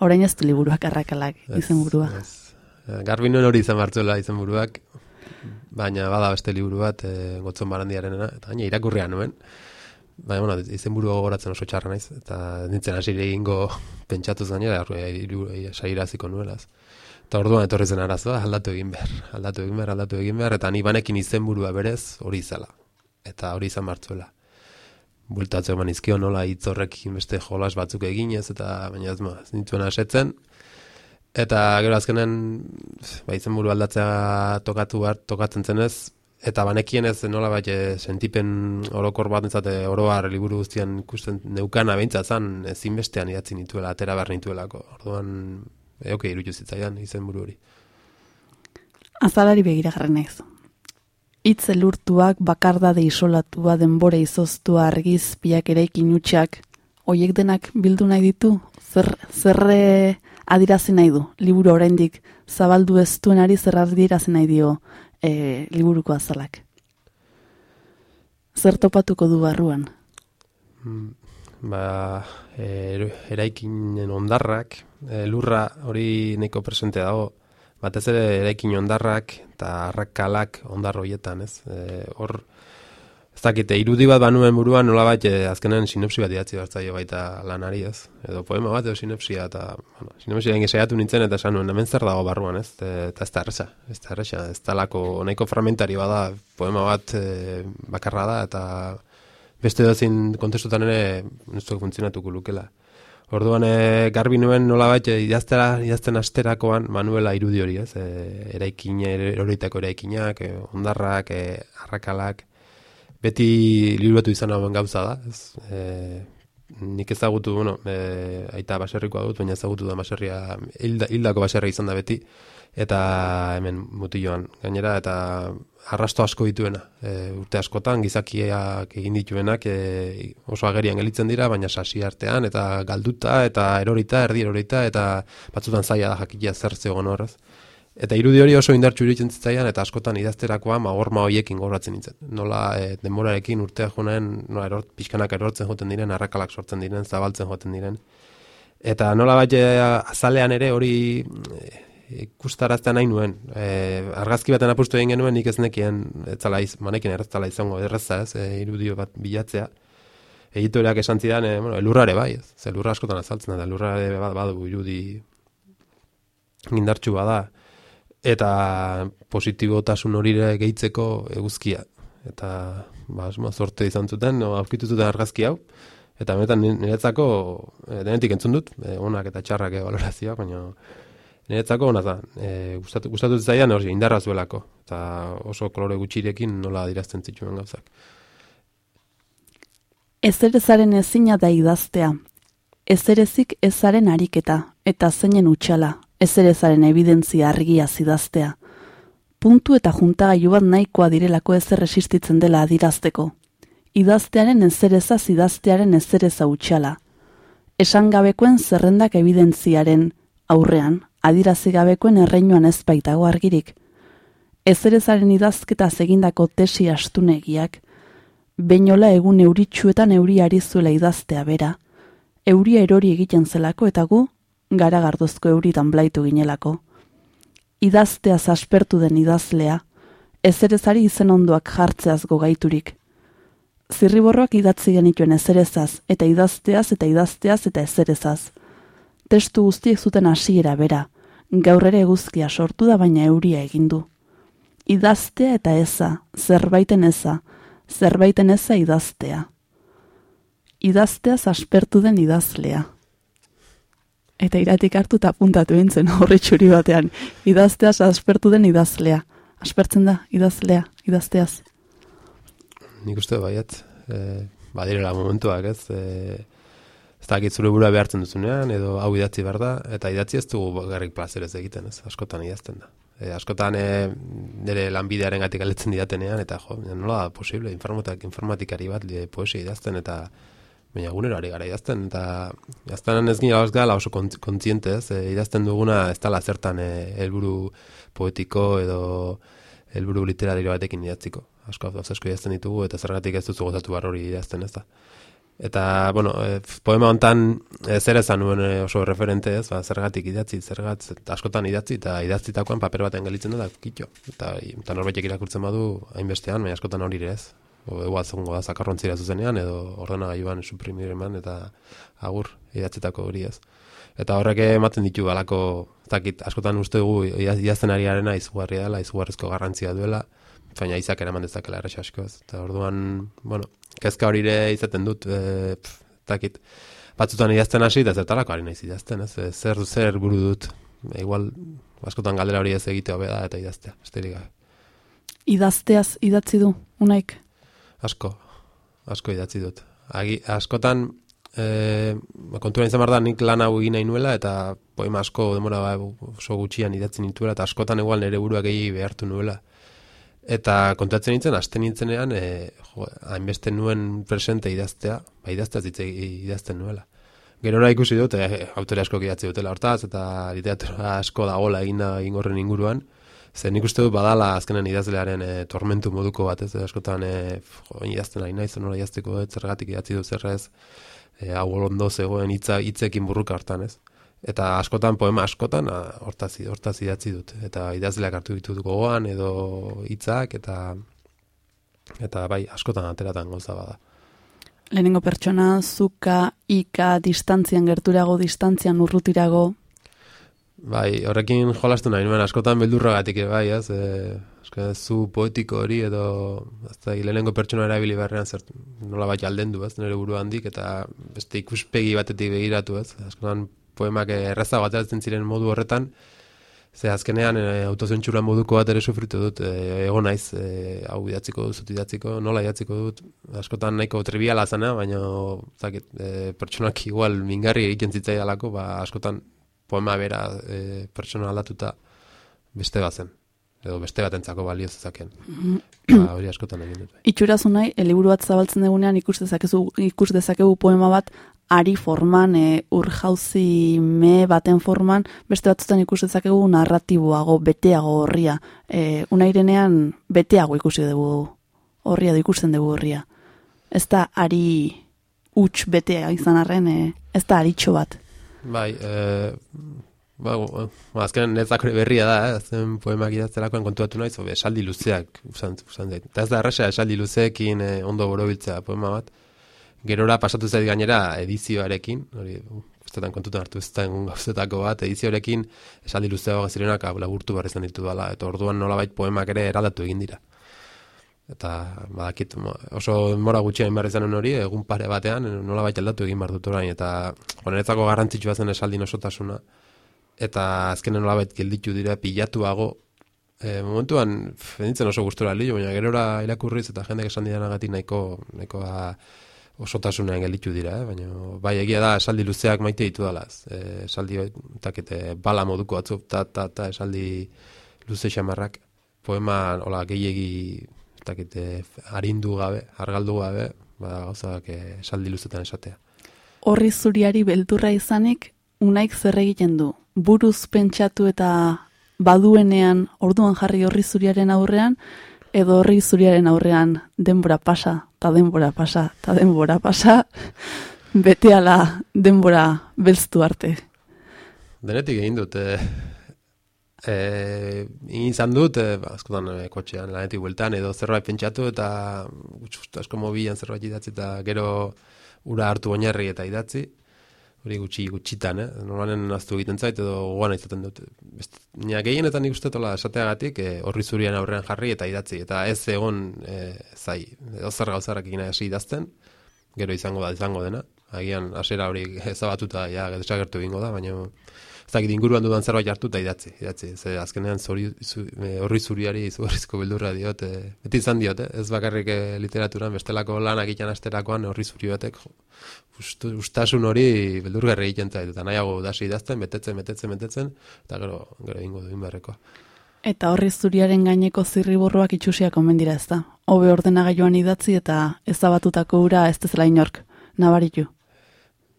Orain ez liburuak arrakalak izen burua. Garbi nuen hori izan martzuela izen buruak, baina bada beste liburu bat e, gotzon barandiarena, eta gaina irakurria nuen. Baina, bueno, izen buru gogoratzen oso txarra naiz, eta nintzen hasi egingo pentsatuz gainera, sairaziko nuelaz. Eta orduan etorri zen arazoa, aldatu egin behar, aldatu egin behar, aldatu egin behar, eta ni banekin izen burua berez hori izala. Eta hori izan martzuela. Bultatze eman izkio nola hitz horrekin beste jolas batzuk eginez, eta baina ez ma, ez nintzuen asetzen, Eta gero azkenen ba, izen buru aldatzea tokatu behar, tokatzen zenez, eta banekien ez nola bat sentipen orokor bat entzate oroar liburu guztian ikusten neukana behintzat zan ezinbestean idatzi nituela, atera behar nituelako. Orduan, eoke irutu zitzaidan izen buru hori. Azalari begira garren naiz. Itz elurtuak, bakardade isolatua, denbora izoztua, argizpiak eraikin utxak, hoiek denak bildu nahi ditu? Zer, zerre adirazi nahi du, liburu oraindik zabaldu ez duenari zer adirazi nahi dio e, liburuko azalak? Zer topatuko du barruan? Mm, Ba, er, eraikinen ondarrak, e, lurra hori neko presente dago, batez ere eraikin ondarrak eta arrakalak ondar ez? E, hor, ez dakite, irudi bat banuen buruan nola bat, e, azkenen sinopsi bat idatzi bertzaio baita lanari, ez? Edo poema bat edo sinopsia, eta bueno, sinopsia saiatu nintzen eta esan nuen, hemen zer dago barruan, ez? E, eta ez da erresa, ez da erresa, ez da lako, nahiko fragmentari bada, poema bat e, bakarra da, eta beste dozin kontestutan ere nestuak funtzionatuko lukela. Orduan e, garbi nuen nola bat idaztera, idazten asterakoan manuela irudi hori, ez? E, eraikin, eroritako eraikinak, e, ondarrak, e, arrakalak, beti liburuatu izan hauen gauza da, ez? E, nik ezagutu, bueno, e, aita baserrikoa dut, baina ezagutu da baserria, hilda, hildako baserria izan da beti, eta hemen mutiloan gainera, eta arrasto asko dituena. E, urte askotan gizakiak egin dituenak e, oso agerian gelitzen dira, baina sasi artean eta galduta eta erorita, erdi erorita eta batzutan zaila da jakikia zer zegoen horrez. Eta irudi hori oso indartsu iruditzen zitzaian eta askotan idazterakoa ma horma hoiekin gogoratzen nintzen. Nola e, denborarekin urtea joanen, nola erort, pixkanak erortzen joten diren, arrakalak sortzen diren, zabaltzen joten diren. Eta nola bat azalean ere hori ikustaraztea nahi nuen. E, argazki baten apustu egin genuen, nik ez nekien, etzala iz, manekin erreztala izango, erreza ez, e, irudio bat bilatzea. Editoreak esan zidan, e, bueno, elurrare bai, ez, ze lurra askotan azaltzen da, elurrare bat badu irudi indartsu bada, eta positibotasun horire gehitzeko eguzkia. Eta, ba, esma, zorte izan zuten, no, aurkitu zuten argazki hau, eta benetan niretzako, e, denetik entzun dut, e, onak eta txarrak valorazioa, baina Niretzako ona da, e, gustatu gustatu zaian hori indarra zuelako eta oso kolore gutxirekin nola adirazten zituen gauzak. Ezerezaren ezina da idaztea. Ezerezik ezaren ariketa eta zeinen utxala, ezerezaren evidentzia argia zidaztea. Puntu eta juntagailu bat nahikoa direlako ezer resistitzen dela adirazteko. Idaztearen ezereza zidaztearen ezereza utxala. Esan gabekoen zerrendak evidentziaren aurrean, adirazi gabekoen erreinuan ez baitago argirik. Ezerezaren idazketa egindako tesi astunegiak, bainola egun euritsuetan euriari zuela idaztea bera, euria erori egiten zelako eta gu, garagardozko euritan blaitu ginelako. Idaztea zaspertu den idazlea, ezerezari izen ondoak jartzeaz gogaiturik. Zirriborroak idatzi genituen ezerezaz, eta idazteaz, eta idazteaz, eta ezerezaz. Testu guztiek zuten hasiera bera, gaur ere eguzkia sortu da baina euria egin du. Idaztea eta eza, zerbaiten eza, zerbaiten eza idaztea. Idaztea zaspertu den idazlea. Eta iratik hartu eta puntatu entzen horre txuri batean. Idaztea zaspertu den idazlea. Aspertzen da, idazlea, idazteaz. Nik uste baiat, e, badirela momentuak ez, e, ez dakit zure burua behartzen duzunean, edo hau idatzi behar da, eta idatzi ez dugu garrik plazerez egiten, ez, askotan idazten da. E, askotan e, nire lanbidearen gatik aletzen didatenean, eta jo, nola da posible, informatik, informatikari bat poesia idazten, eta baina gunero ari gara idazten, eta idazten ez gina gala oso kontziente, ez, e, idazten duguna ez dala zertan e, helburu poetiko edo helburu literario batekin idatziko. Asko, asko idazten ditugu, eta zergatik ez duzu gozatu barrori idazten ez da. Eta, bueno, e, poema hontan e, zer ezan nuen e, oso referente ez, ba, zergatik idatzi, zergat, askotan idatzi, eta idatzitakoan paper baten gelitzen da, kitxo. Eta, eta norbaitek irakurtzen badu, hainbestean, baina askotan hori ez. O, egual zegoen da, zakarrontzira zuzenean, edo ordena gaiuan suprimireman, eta agur, idatzitako hori ez. Eta horrek ematen ditu balako, zakit, askotan uste dugu, idazten ari arena izugarria dela, izugarrizko garrantzia duela, baina izak eraman dezakela errex asko ez. Eta orduan, bueno, kezka hori ere izaten dut, e, pf, takit, batzutan idazten hasi, eta zertarako ari naiz idazten, ez? E, zer, zer buru dut, e, igual, askotan galdera hori ez egite hobea eta idaztea, esterik gabe. Idazteaz idatzi du, unaik? Asko, asko idatzi dut. Agi, askotan, e, kontura izan da, nik lan hau egin nahi nuela, eta poema asko demora ba, oso gutxian idatzen nituela, eta askotan igual nire buruak egi behartu nuela Eta kontatzen nintzen, hasten nintzenean, e, jo, hainbeste nuen presente idaztea, ba idaztea zitze idazten nuela. Gerora ikusi dut, e, autore asko idatzi dutela hortaz, eta literatura asko dagoela eginda ingorren inguruan, Zer nik uste dut badala azkenen idazlearen e, tormentu moduko bat, ez askotan e, jo, idazten ari naiz, nola idazteko dut, zergatik idatzi dut zerrez, e, hau ondo zegoen hitza hitzekin burruka hartan, ez? Eta askotan, poema askotan, hortaz, hortaz idatzi dut. Eta idazleak hartu ditut gogoan, edo hitzak eta eta bai, askotan ateratan gauza bada. Lehenengo pertsona, zuka, ika, distantzian gerturago, distantzian urrutirago, Bai, horrekin jolastu nahi nuen, askotan beldurragatik bai, ez? E, eske, zu poetiko hori edo ez da, lehenengo pertsona erabili beharrean zert, nola bai alden du, ez? Nire buru handik eta beste ikuspegi batetik begiratu, ez? Askotan poemak erraza bat ziren modu horretan, ze azkenean e, autozentsura moduko bat ere sufritu dut, e, ego naiz, e, hau idatziko dut, idatziko, nola idatziko dut, askotan nahiko triviala zena, baina zakit, e, pertsonak igual mingarri egiten zitzaidalako, ba, askotan poema bera e, pertsona aldatuta beste bat zen edo beste bat entzako balio zezaken. ba, hori askotan egin dut. Itxurazu nahi, eliburu bat zabaltzen dugunean ikus dezakezu, ikus dezakegu poema bat ari forman, e, urjauzi me baten forman, beste batzutan ikus dezakegu narratiboago, beteago horria. E, unairenean beteago ikusi dugu horria, da ikusten dugu horria. Ez da ari huts betea izan arren, e, ez da aritxo bat. Bai, e, ba, ba, azken netzako berria da, eh? zen poemak idazterakoan kontuatu nahi, zobe, esaldi luzeak, usan, usan zait. Eta ez da erresa esaldi luzeekin eh, ondo borobiltzea poema bat. Gerora pasatu zait gainera edizioarekin, hori, ustetan kontutan hartu ez gauzetako bat, edizioarekin esaldi luzeago zirenak laburtu behar izan ditu dela, eta orduan nolabait poemak ere eraldatu egin dira eta badakit oso mora gutxi behar izanen hori egun pare batean nola baita aldatu egin behar dut orain. Eta joneretzako garrantzitsua zen esaldin osotasuna. Eta azkenen nola baita gelditu dira pilatuago. E, momentuan fenitzen oso gustura li baina gerora irakurriz eta jendek esan didan agatik nahiko, nahiko osotasunean gelditu dira eh? baina bai egia da esaldi luzeak maite ditu dalaz e, esaldi takete bala moduko atzu ta, ta esaldi luze xamarrak. Poema hola gehiegi dakite arindu gabe, argaldu gabe, ba gauzak eh, esaldi luzetan esatea. Horri zuriari beldurra izanik, unaik zer egiten du? Buruz pentsatu eta baduenean orduan jarri horri zuriaren aurrean, edo horri zuriaren aurrean denbora pasa, ta denbora pasa, ta denbora pasa, beteala denbora belztu arte. Denetik egin dut, Eh, izan dut, e, askotan e, kotxean lanetik bueltan edo zerbait pentsatu eta gutxu asko mobilan zerbait idatzi eta gero ura hartu oinarri eta idatzi hori gutxi gutxitan, eh? normalen naztu egiten zait edo goan izaten dut. Nia gehienetan nik uste tola esateagatik e, horri zurian aurrean jarri eta idatzi eta ez egon e, zai, edo zer gauzarrak egin hasi idazten, gero izango da izango dena, agian hasera hori ezabatuta ja desagertu egingo da, baina ez dakit inguruan dudan zerbait hartu eta idatzi, idatzi. Ze azkenean zori, zu, horri zuriari izugarrizko bildurra diot, e, beti izan diot, eh? ez bakarrik e, literaturan, bestelako lanak ikan asterakoan horri zuri batek, ustasun hori beldurgarri egiten zait, eta nahiago dasi idazten, betetzen, betetzen, betetzen, eta gero, gero ingo duin beharrekoa. Eta horri zuriaren gaineko zirriburruak itxusiak omen dira ez da. Hobe ordenagailuan idatzi eta ezabatutako ura ez dezela inork, nabaritu.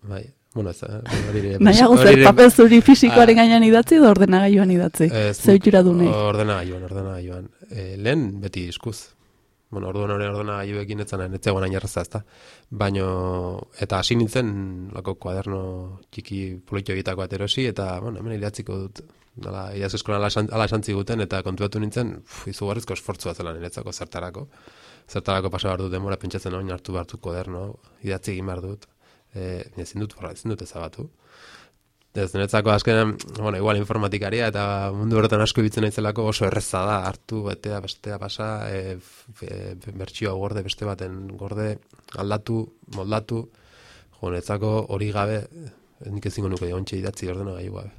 Bai, Bueno, ez, eh, Nahiago zer papel zuri fisikoaren ah, gainean idatzi edo ordenagailuan idatzi? Zeutura du nahi? Ordenagailuan, ordenagailuan. E, lehen beti iskuz. Bueno, orduan hori ordenagailuekin etzan, netzegoen hain erraza ezta. Baino, eta hasi nintzen, lako kuaderno txiki politxo egitako aterosi, eta, bueno, hemen idatziko dut, dala, idaz eskola ala esantzi guten, eta kontuatu nintzen, izugarrizko esfortzua zelan niretzako zertarako. Zertarako pasa behar dut demora pentsatzen hori hartu behar dut kuaderno, idatzi egin behar dut eh ezin dut borra, ezin dut ezabatu. Ez netzako azkenean, bueno, igual informatikaria eta mundu horretan asko ibitzen naizelako oso erreza da hartu betea bestea pasa, e, e, bertsioa gorde beste baten gorde aldatu, moldatu. Jo, hori gabe nik ezingo nuke ontsi idatzi ordena gaiu gabe.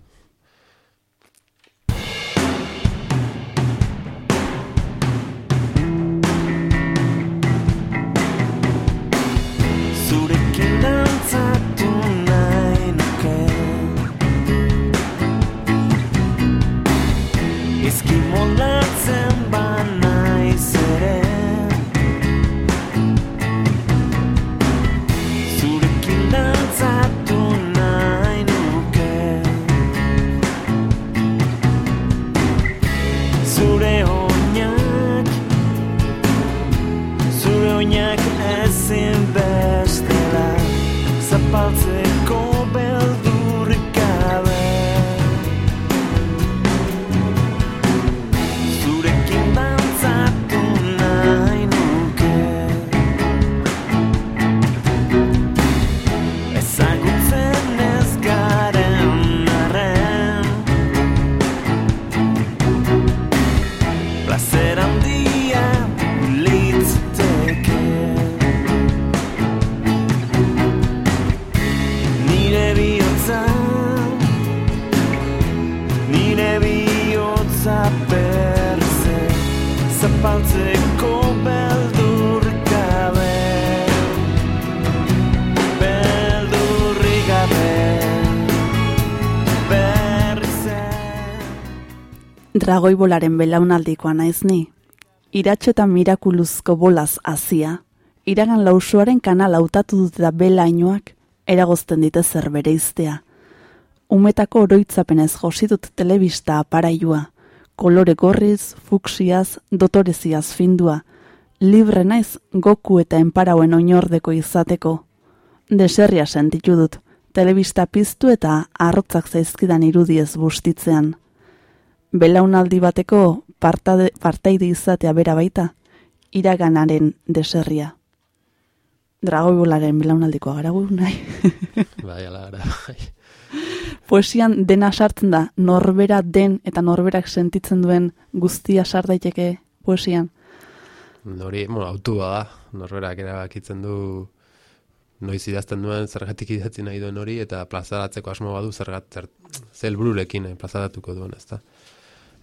Dragoi bolaren belaunaldikoa naiz ni. Iratxo eta mirakuluzko bolaz hasia. Iragan lausuaren kanal hautatu dute da belainoak, eragozten dite zer bereiztea. Umetako oroitzapenez josidut telebista aparailua. Kolore gorriz, fuksiaz, dotoreziaz findua. Libre naiz goku eta enparauen oinordeko izateko. Deserria sentitu dut, telebista piztu eta arrotzak zaizkidan irudiez bustitzean belaunaldi bateko partade, partaide izatea bera baita, iraganaren deserria. Dragoibolaren belaunaldikoa gara gu, nahi. Bai, ala gara, bai. Poesian dena sartzen da, norbera den eta norberak sentitzen duen guztia sar daiteke poesian. Nori, bueno, autua da, norberak erabakitzen du noiz idazten duen zergatik idatzi nahi duen hori eta plazaratzeko asmo badu zergat zer, zel bururekin eh, plazaratuko duen, ezta.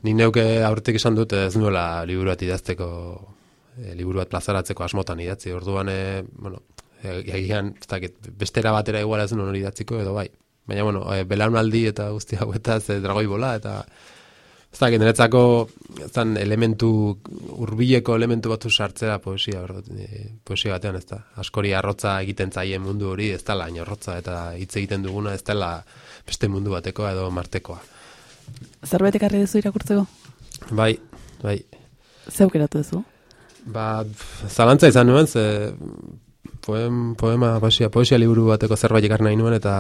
Ni neuke aurretik esan dut ez nuela liburu bat idazteko e, liburu bat plazaratzeko asmotan idatzi. Orduan, e, bueno, e, egian, ez dakit, bestera batera igual ez nuen hori idatziko edo bai. Baina, bueno, e, belaunaldi eta guzti hauetaz e, dragoi bola eta ez dakit, niretzako zan elementu, hurbileko elementu batzu sartzea poesia, ordu, e, poesia batean ez da. Askori arrotza egiten zaien mundu hori ez dela hain arrotza eta hitz egiten duguna ez dela beste mundu batekoa edo martekoa. Zerbait ekarri duzu irakurtzeko? Bai, bai. Zeuk eratu duzu? Ba, zalantza izan nuen, ze poem, poema, poesia, poesia liburu bateko zerbait ikar nahi nuen, eta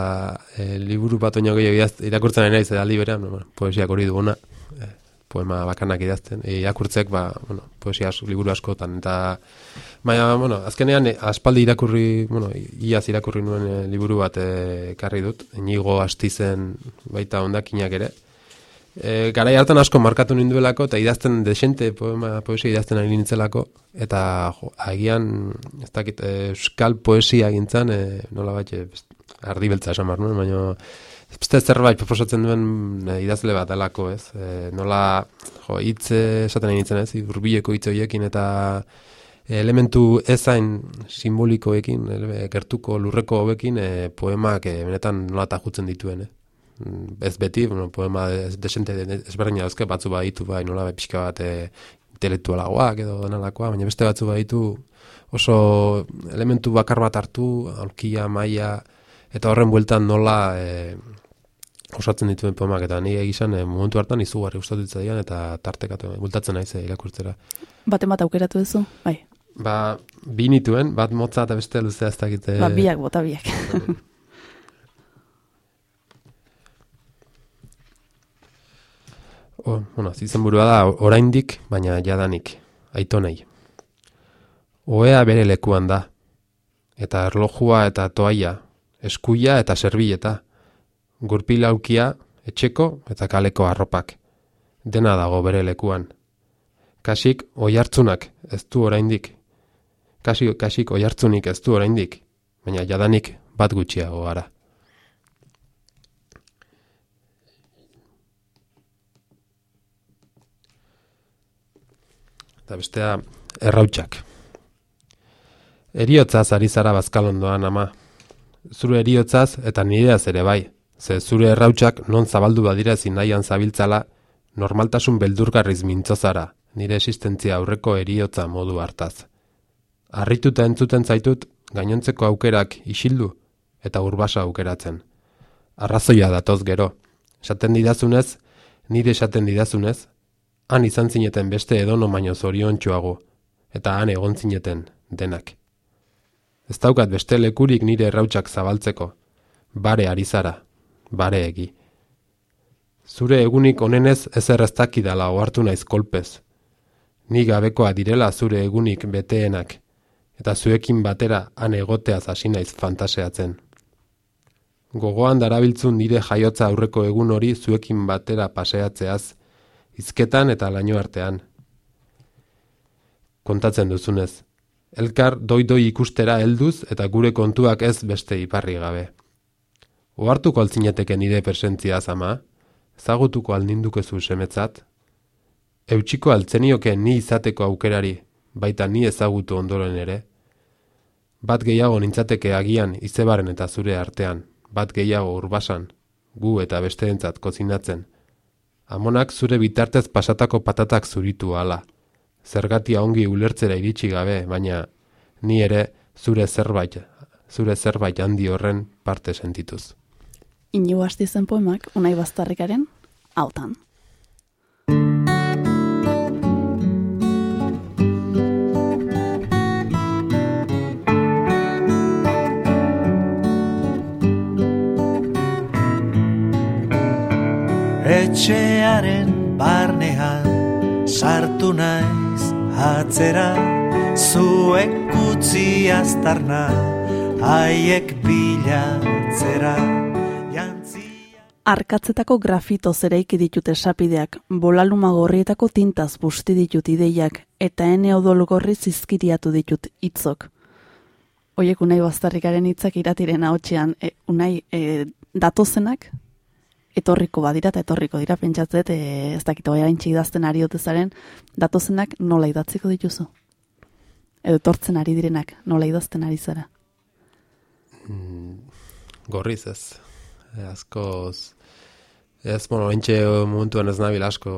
e, liburu bat oino gehiago irakurtzen nahi naiz aldi berean, no, bueno, poesiak hori duguna, e, poema bakanak idazten, e, irakurtzek, ba, bueno, poesia asko, liburu askotan, eta Baina, bueno, azkenean eh, aspaldi irakurri, bueno, iaz irakurri nuen eh, liburu bat eh, ekarri dut, inigo astizen baita ondakinak ere. E, garai hartan asko markatu ninduelako eta idazten desente poema poesia idazten ari nintzelako eta jo, agian ez dakit euskal poesia gintzan e, nola bat ardi beltza esan behar nuen, baina beste zerbait proposatzen duen e, idazle bat alako, ez? E, nola jo, hitz esaten ari nintzen ez, urbileko hitz horiekin eta elementu ezain simbolikoekin, ele- gertuko lurreko hobekin e, poemak e, benetan nola tajutzen dituen, eh? Mm, Ez beti, bueno, poema ez- desente ezberdina dauzke, batzu baditu bai nola bai pixka bat e, intelektualagoak edo denalakoa, baina beste batzu baditu oso elementu bakar bat hartu, aurkia, maila, eta horren bueltan nola e, osatzen dituen poemak, eta ni egizan e, momentu hartan izugarri gustatu zitzaidan eta tartekatu, bultatzen naiz e, irakurtzera. Baten bat aukeratu duzu? Bai. Ba, bi nituen, bat motza eta beste luzea ez dakite. Ba, biak, bota biak. O, bueno, izenburua da oraindik, baina jadanik, aitonei. Oea bere lekuan da, eta erlojua eta toaia, eskuia eta serbileta, gurpilaukia, etxeko eta kaleko arropak. Dena dago bere lekuan. Kasik oihartzunak ez du oraindik. Kasi, kasik oihartzunik ez du oraindik, baina jadanik bat gutxiago gara. Eta bestea errautsak. Eriotzaz ari zara bazkalondoan ama. Zure eriotzaz eta nireaz ere bai. Ze zure errautsak non zabaldu badira ezin nahian zabiltzala, normaltasun beldurgarriz mintzo zara, nire existentzia aurreko eriotza modu hartaz. Arrituta entzuten zaitut, gainontzeko aukerak isildu eta urbasa aukeratzen. Arrazoia datoz gero. Esaten didazunez, nire esaten didazunez, han izan zineten beste edono baino zorion eta han egon zineten denak. Ez daukat beste lekurik nire errautsak zabaltzeko, bare ari zara, bare egi. Zure egunik onenez ezer ez dakidala ohartu naiz kolpez. Ni gabekoa direla zure egunik beteenak, eta zuekin batera han egoteaz hasi naiz fantaseatzen. Gogoan darabiltzun nire jaiotza aurreko egun hori zuekin batera paseatzeaz, izketan eta laino artean. Kontatzen duzunez, elkar doi-doi ikustera helduz eta gure kontuak ez beste iparri gabe. Oartuko altzinateke nire presentzia ama, zagutuko aldindukezu semetzat, eutxiko altzenioke ni izateko aukerari, baita ni ezagutu ondoren ere, bat gehiago nintzateke agian izebaren eta zure artean, bat gehiago urbasan, gu eta besteentzat kozinatzen, Amonak zure bitartez pasatako patatak zuritu ala. Zergatia ongi ulertzera iritsi gabe, baina ni ere zure zerbait, zure zerbait handi horren parte sentituz. Inigo hasti zen poemak, unai bastarrikaren, hautan. Etxearen barnean sartu naiz atzera. Zuek utzi aztarna haiek bilatzera. Arkatzetako grafito zereiki ditute sapideak, bolaluma gorrietako tintaz busti ditut ideiak, eta ene odol gorri zizkiriatu ditut hitzok. Oiek unai bastarrikaren hitzak iratiren ahotsean, e, unai e, datozenak, etorriko badira eta etorriko dira pentsatzet e, ez dakit aintzi idazten ari otezaren datozenak nola idatziko dituzu? Edo tortzen ari direnak nola idazten ari zara? Mm, gorriz ez. E, askoz ez bueno entxe momentuan ez nabil asko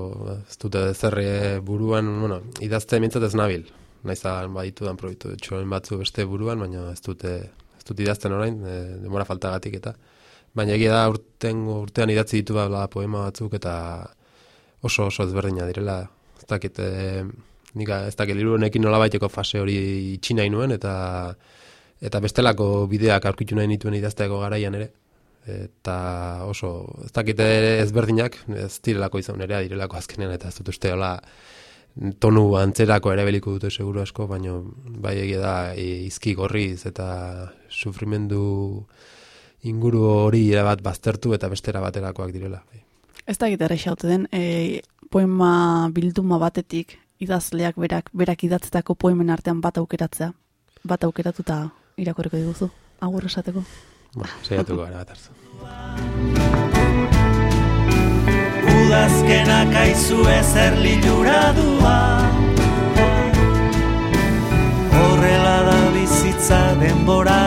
ez dute zerri buruan bueno idazte mintzat ez nabil. Naiz baditu dan proiektu txoen batzu beste buruan baina ez dute ez dut idazten orain e, demora faltagatik eta Baina egia da urten, urtean idatzi ditu bala poema batzuk eta oso oso ezberdina direla. Ez dakit, e, nika, ez dakit liru honekin nola fase hori itxina nuen eta eta bestelako bideak aurkitu nahi nituen idazteako garaian ere. Eta oso, ez dakit ezberdinak, ez direlako izan ere, direlako azkenean eta ez dut uste hola tonu antzerako ere beliko dute seguru asko, baina bai egia da e, izki gorriz eta sufrimendu inguru hori bat baztertu eta bestera baterakoak direla. Ez da gitarra xaute den, e, poema bilduma batetik idazleak berak, berak idatzetako poemen artean bat aukeratzea. Bat aukeratuta irakorreko diguzu, agur esateko. Ba, zeiatuko gara bat hartu. Udazkenak aizu ezer liluradua Horrela da bizitza denbora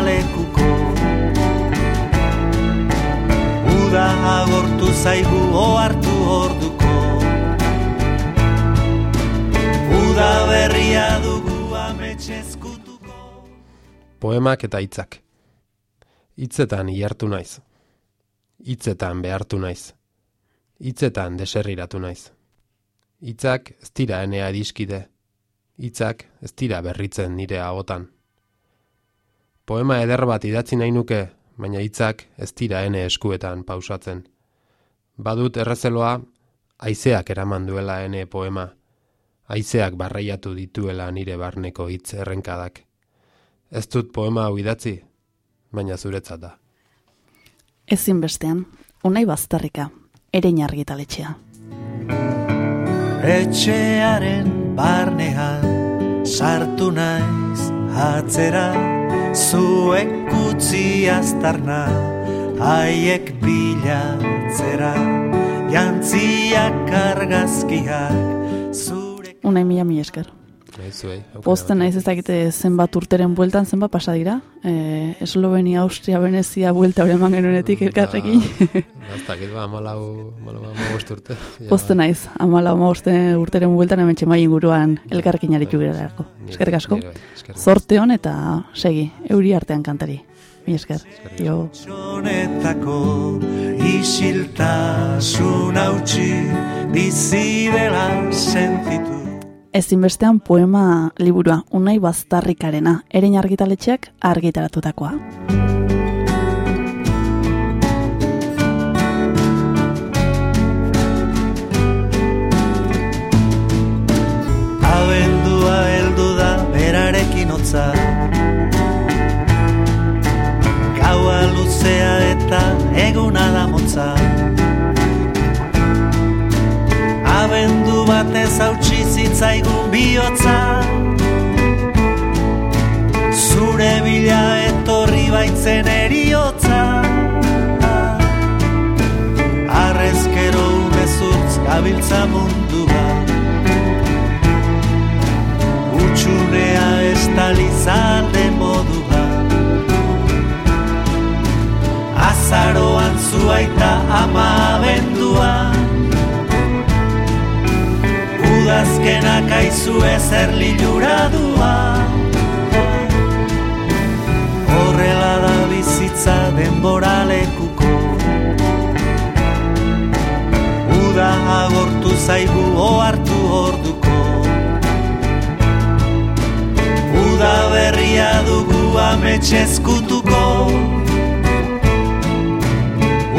uda agortu zaigu ohartu orduko. Uda berria dugu ametsezkutuko. Poemak eta hitzak. Hitzetan ihartu naiz. Hitzetan behartu naiz. Hitzetan deserriratu naiz. Hitzak ez dira enea ediskide Hitzak ez dira berritzen nire agotan Poema eder bat idatzi nahi nuke baina hitzak ez dira ene eskuetan pausatzen. Badut errezeloa, aizeak eraman duela ene poema, aizeak barraiatu dituela nire barneko hitz errenkadak. Ez dut poema hau idatzi, baina zuretzat da. Ezin bestean, unai bazterrika, ere argitaletxea. Etxearen barnean sartu naiz atzera zuek utzi aztarna haiek bilatzera jantziak argazkiak zure Unai mila mila esker. Posten naiz ez dakite zenbat urteren bueltan zenbat pasa dira. Eh, Eslovenia, Austria, Venezia buelta hori eman genuenetik ba, elkarrekin. Ez dakit ba, amalau, amalau, urte. Posten naiz, amalau, urteren bueltan hemen txemai inguruan elkarrekin aritu gira dago. Eskerrik asko. Zorte hon eta segi, euri artean kantari. Mi esker. Jo. isiltasun hautsi bizi dela sentitu. Ezinbestean poema liburua Unai Baztarrikarena, erein argitaletxeak argitaratutakoa. Abendua heldu da berarekin hotza. Gaua luzea eta eguna da motza batez hautsi zitzaigun bihotza. Zure bila etorri baitzen eriotza. Arrezkero umezurtz gabiltza mundu bat. Utsunea estalizalde modu bat. Azaroan zuaita ama abendua Udazkenak aizu ezer liluradua Horrela da bizitza denbora lekuko. Uda agortu zaigu ohartu orduko. Uda berria dugu ametsezkutuko.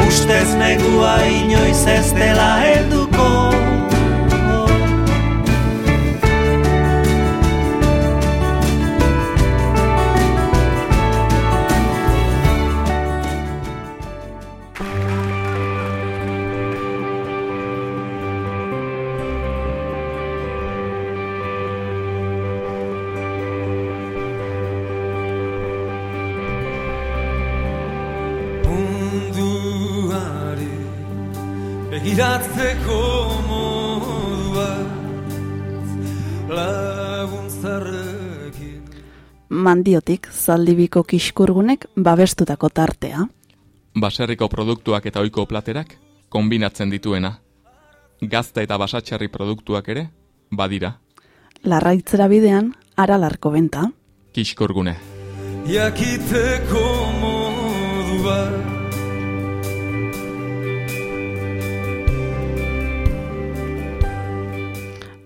Ustez negua inoiz ez dela helduko begiratzeko modua laguntzarrekin Mandiotik zaldibiko kiskurgunek babestutako tartea. Baserriko produktuak eta ohiko platerak kombinatzen dituena. Gazta eta basatxarri produktuak ere badira. Larraitzera bidean, aralarko benta. Kiskorgune. jakiteko modua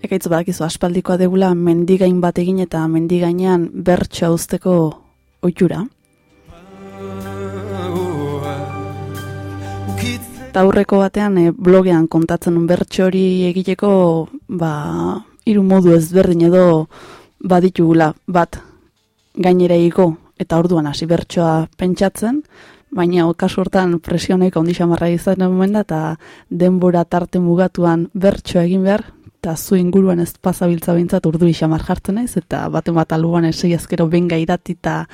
Ekaitz badakizu aspaldikoa degula mendigain bat egin eta mendigainean bertso uzteko ohitura. Eta aurreko batean e, blogean kontatzen un bertso hori egiteko ba, hiru modu ezberdin edo baditugula bat gainera igo eta orduan hasi bertsoa pentsatzen, baina kasu hortan presionek ondisa marra izan omen da eta denbora tarte mugatuan bertso egin behar, eta zu inguruan ez pasabiltza bintzat urdu isamar jartzen naiz, eta baten bat aluan esei azkero benga irati eta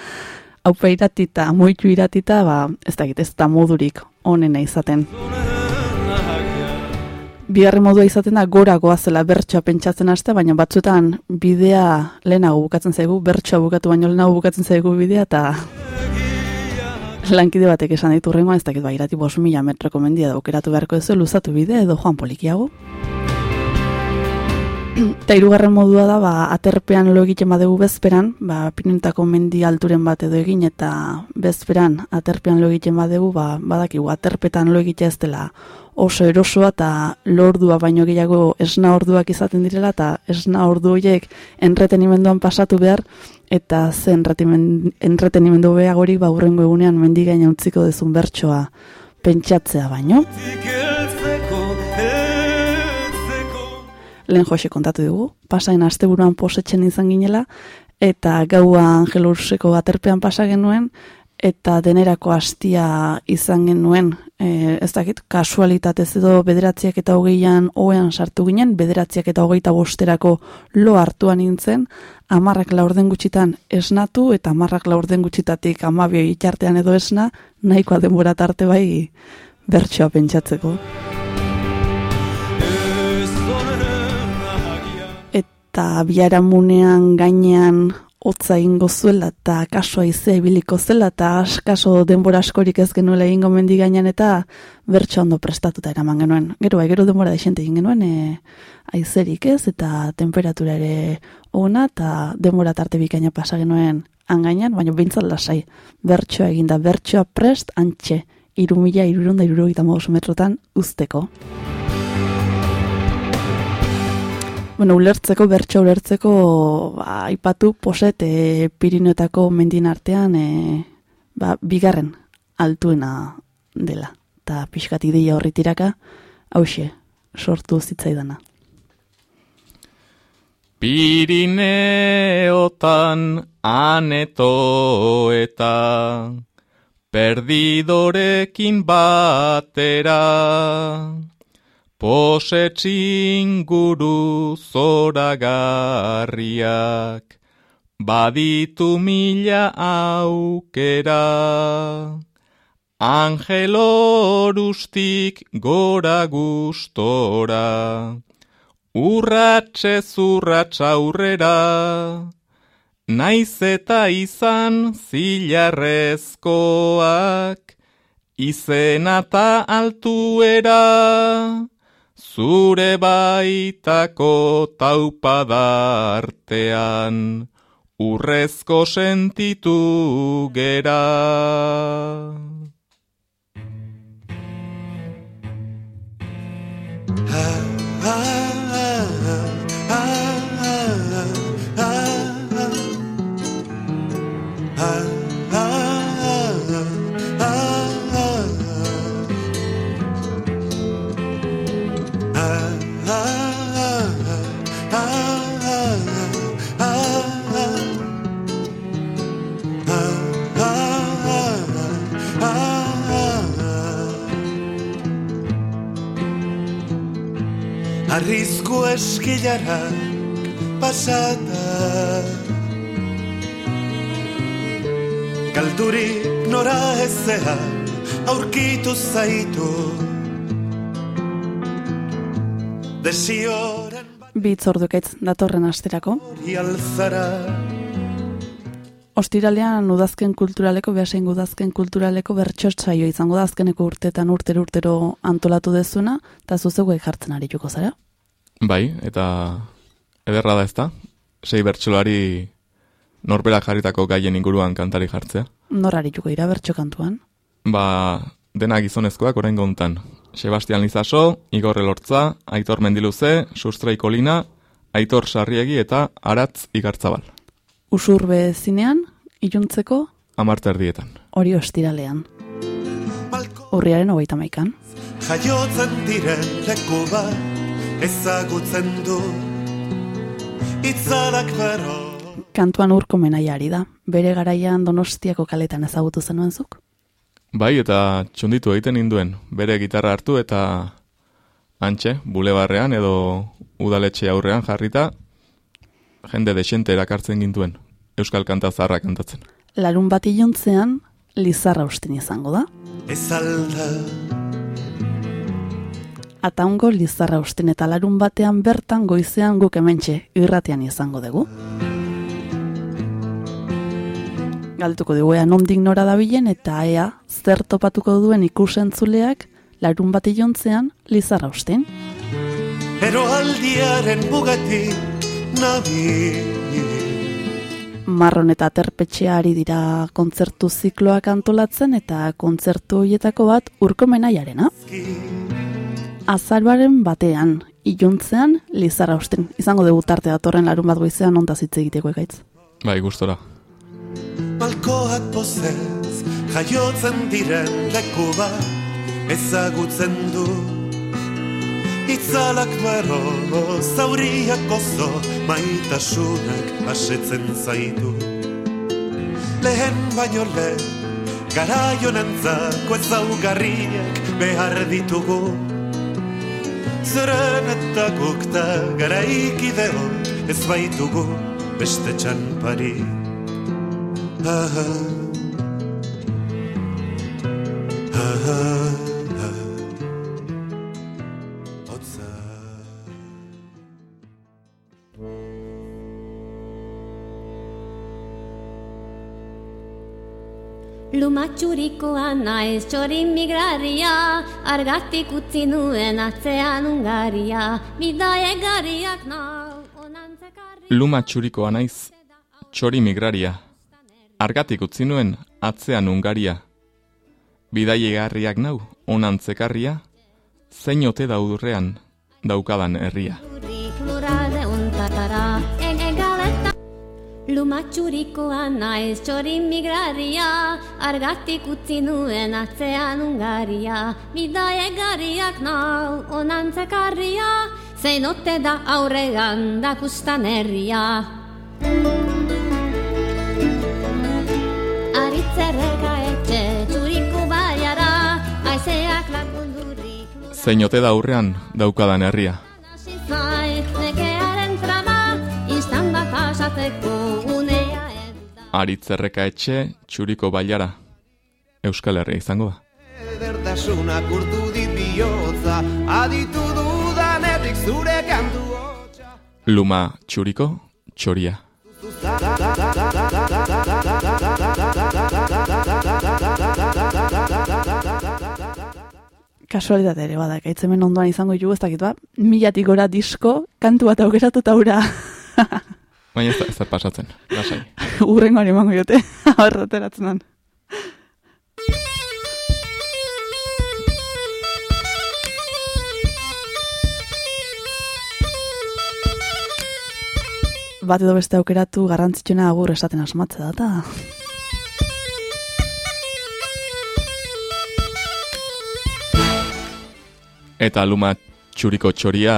haupa irati eta moitu irati eta ba, ez da ez da modurik onena izaten. Bigarren modua izaten da gora goazela bertsoa pentsatzen haste, baina batzuetan bidea lehenago bukatzen zaigu, bertsoa bukatu baino lehenago bukatzen zaigu bidea, eta lankide batek esan ditu rengoa, ez dakit ba, irati bos mila metroko mendia da aukeratu beharko ez luzatu bidea edo joan polikiago. Eta hirugarren modua da, ba, aterpean lo egiten badegu bezperan, ba, pinintako mendi alturen bat edo egin, eta bezperan aterpean lo egiten badegu, ba, badakigu, aterpetan lo egitea ez dela oso erosoa eta lordua baino gehiago esna orduak izaten direla eta esna ordu horiek entretenimenduan pasatu behar eta ze entretenimendu behagorik ba hurrengo egunean mendigaina utziko dezun bertsoa pentsatzea baino. Lehen Jose kontatu dugu, pasain asteburuan posetzen izan ginela, eta gaua Angel Urseko aterpean pasa genuen, eta denerako hastia izan genuen, e, ez dakit, kasualitatez edo bederatziak eta hogeian oean sartu ginen, bederatziak eta hogeita bosterako lo hartuan nintzen, amarrak laurden gutxitan esnatu, eta amarrak laurden gutxitatik amabio itxartean edo esna, nahikoa denbora tarte bai bertsoa pentsatzeko. Eta biharamunean gainean hotza egingo zuela eta kasua izea ibiliko zela eta askaso denbora askorik ez genuela egingo mendi gainean eta bertso ondo prestatuta eraman genuen. Gero bai, gero denbora desente egin genuen e, aizerik ez eta temperatura ere ona eta denbora tarte bikaina pasa genuen angainan, baina bintzat lasai bertsoa eginda, bertsoa prest antxe irumila irurunda irurogeita metrotan uzteko. Bueno, ulertzeko, bertso ulertzeko, ba, aipatu poset e, Pirineotako mendin artean, e, ba, bigarren altuena dela. Eta pixkat ideia horri tiraka, hause, sortu zitzaidana. Pirineotan aneto eta perdidorekin batera posetxin guru zoragarriak baditu mila aukera. Angelorustik gora gustora Urratxe zurratxa aurrera, naiz eta izan zilarrezkoak, izena eta altuera, zure baitako taupadartean, urrezko sentitu gera. Arrizko eskilara pasata Galduri nora ezean aurkitu zaitu. Desioren Bitz ordukaitz datorren asterako. hori Ostiralean udazken kulturaleko, behasein udazken kulturaleko bertxotsaio izango da azkeneko urtetan urtero urtero antolatu dezuna, eta zuzeguek jartzen arituko zara. Bai, eta ederra da ezta? Sei bertsolari norbera jarritako gaien inguruan kantari jartzea. Nor arituko ira bertxo kantuan. Ba, dena gizonezkoak orain gontan. Sebastian Lizaso, Igor Elortza, Aitor Mendiluze, Sustrai Kolina, Aitor Sarriegi eta Aratz Igartzabal. Usurbe zinean, iluntzeko, Amarte erdietan. hori ostiralean. Urriaren hogeita maikan. Jaiotzen diren leku bat ezagutzen du Itzalak bero Kantuan urko menaiari da. Bere garaian donostiako kaletan ezagutu zenuen zuk. Bai, eta txunditu egiten ninduen. Bere gitarra hartu eta antxe, bulebarrean edo udaletxe aurrean jarrita, jende desente erakartzen gintuen. Euskal kanta zaharra kantatzen. Larun bat iluntzean, Lizarra ustin izango da. Ez alda Ataungo Lizarra ustin eta larun batean bertan goizean guk hementxe irratean izango dugu. Galtuko dugu ea nondik nora dabilen eta ea zer topatuko duen ikusentzuleak larun bat iluntzean Lizarra ustin. Eroaldiaren bugatik nabi Marron eta terpetxea ari dira kontzertu zikloak antolatzen eta kontzertu hoietako bat urkomenaiarena. Azaroaren batean, iluntzean, Lizarra usten. Izango dugu tarte datorren larun bat goizean ontaz hitz egiteko ekaitz. Bai, gustora. Malkoak pozez jaiotzen diren leku bat ezagutzen du Itzalak bero, zauriak oso, maitasunak asetzen zaitu. Lehen baino lehen, garaionantzako ezaugarriak behar ditugu. Zeren eta gukta garaikideo ez baitugu beste txanpari. Ah, ah, Lumatxurikoa naiz txorin migraria, argatik utzi nuen atzean ungaria, bidaegariak nau, onantzekarri... Luma txurikoa naiz, txori migraria. Argatik utzi nuen atzean Ungaria. Bidaiegarriak nau, onantzekarria, zein ote daudurrean daukadan herria. Lumatxurikoa naiz txorin migraria Argatik utzi nuen atzean ungaria Bidaiegarriak nau onantzekarria Zein ote da aurregan dakustan herria Aritzerreka etxe txuriko baiara Aizeak lagundurik Zein ote da aurrean daukadan herria. Aritzerreka etxe, txuriko bailara. Euskal Herria izango da. Edertasunak urtu dit bihotza Aditu dudanetik zure kantu Luma txuriko, txoria. Kasualitate ere bada, hemen ondoan izango ditugu ez dakit ba, milatik gora disko, kantu bat aukeratu eta ura Baina ez ez da pasatzen, lasai. urrengoan emango jote, horreteratzen dan. Bat edo beste aukeratu garrantzitsuena agur esaten asmatze da, eta... Eta luma txuriko txoria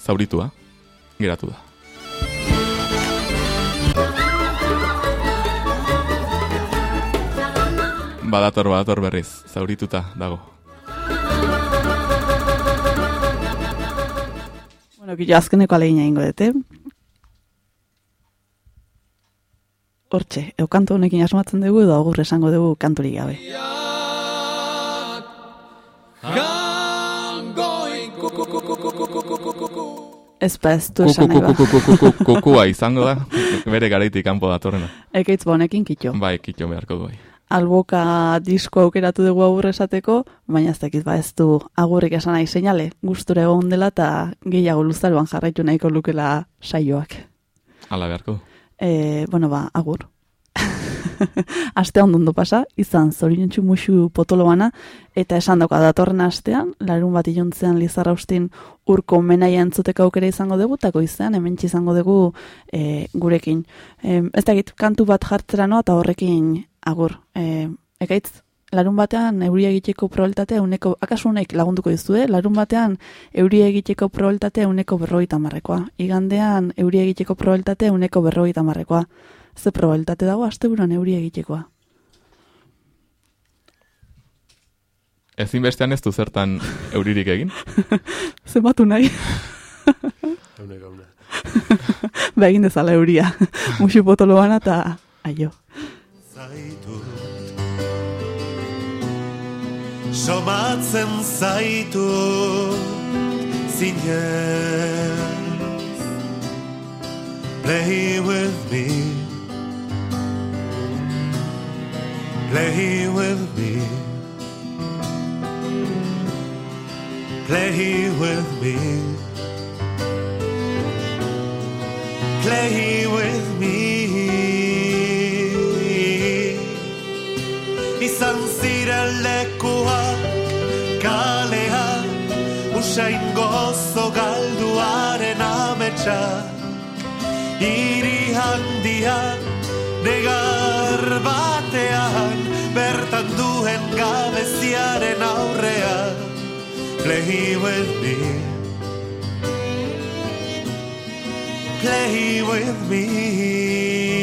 zauritua, geratu da. Badator, badator berriz, zaurituta dago. Bueno, kilo azkeneko alegina ingo dute. Hortxe, eukantu honekin asmatzen dugu edo agur esango dugu kanturik gabe. Ez ba ez du esan ba. Kukua izango da, bere garaitik kanpo datorrena. Ekaitz ba honekin kitxo. Bai, kitxo beharko du bai. Alboka disko aukeratu dugu agur esateko, baina ez dakit ba ez du agurrik esan nahi seinale, gustura egon dela eta gehiago luzaroan jarraitu nahiko lukela saioak. Hala beharko. E, bueno ba, agur. Aste ondo pasa, izan zorinontxu musu potolo bana, eta esan dauka datorren astean, larun bat iluntzean Lizarra Austin urko menaia entzuteko aukera izango dugu, eta izan hemen izango dugu e, gurekin. E, ez dakit, kantu bat jartzera noa, eta horrekin agur. E, ekaitz, larun batean euria egiteko probabilitatea uneko, akaso unek lagunduko dizue, larun batean euria egiteko probabilitatea uneko berrogeita marrekoa. Igandean euria egiteko probabilitatea uneko berrogeita marrekoa. Ze probabilitate dago asteburuan euria egitekoa. Ezinbestean ez du zertan euririk egin? Zenbatu nahi. Euneko, eune. ba egin dezala euria. Musu potolo bana eta aio. Somatzen zaitu zinez. Play with me. Play with me. Play with me. Play with me Izan ziren lekuak kaleak Usain gozo galduaren ametsa. Iri handian negar batean Bertan duen gabeziaren aurrean Play with me Play with me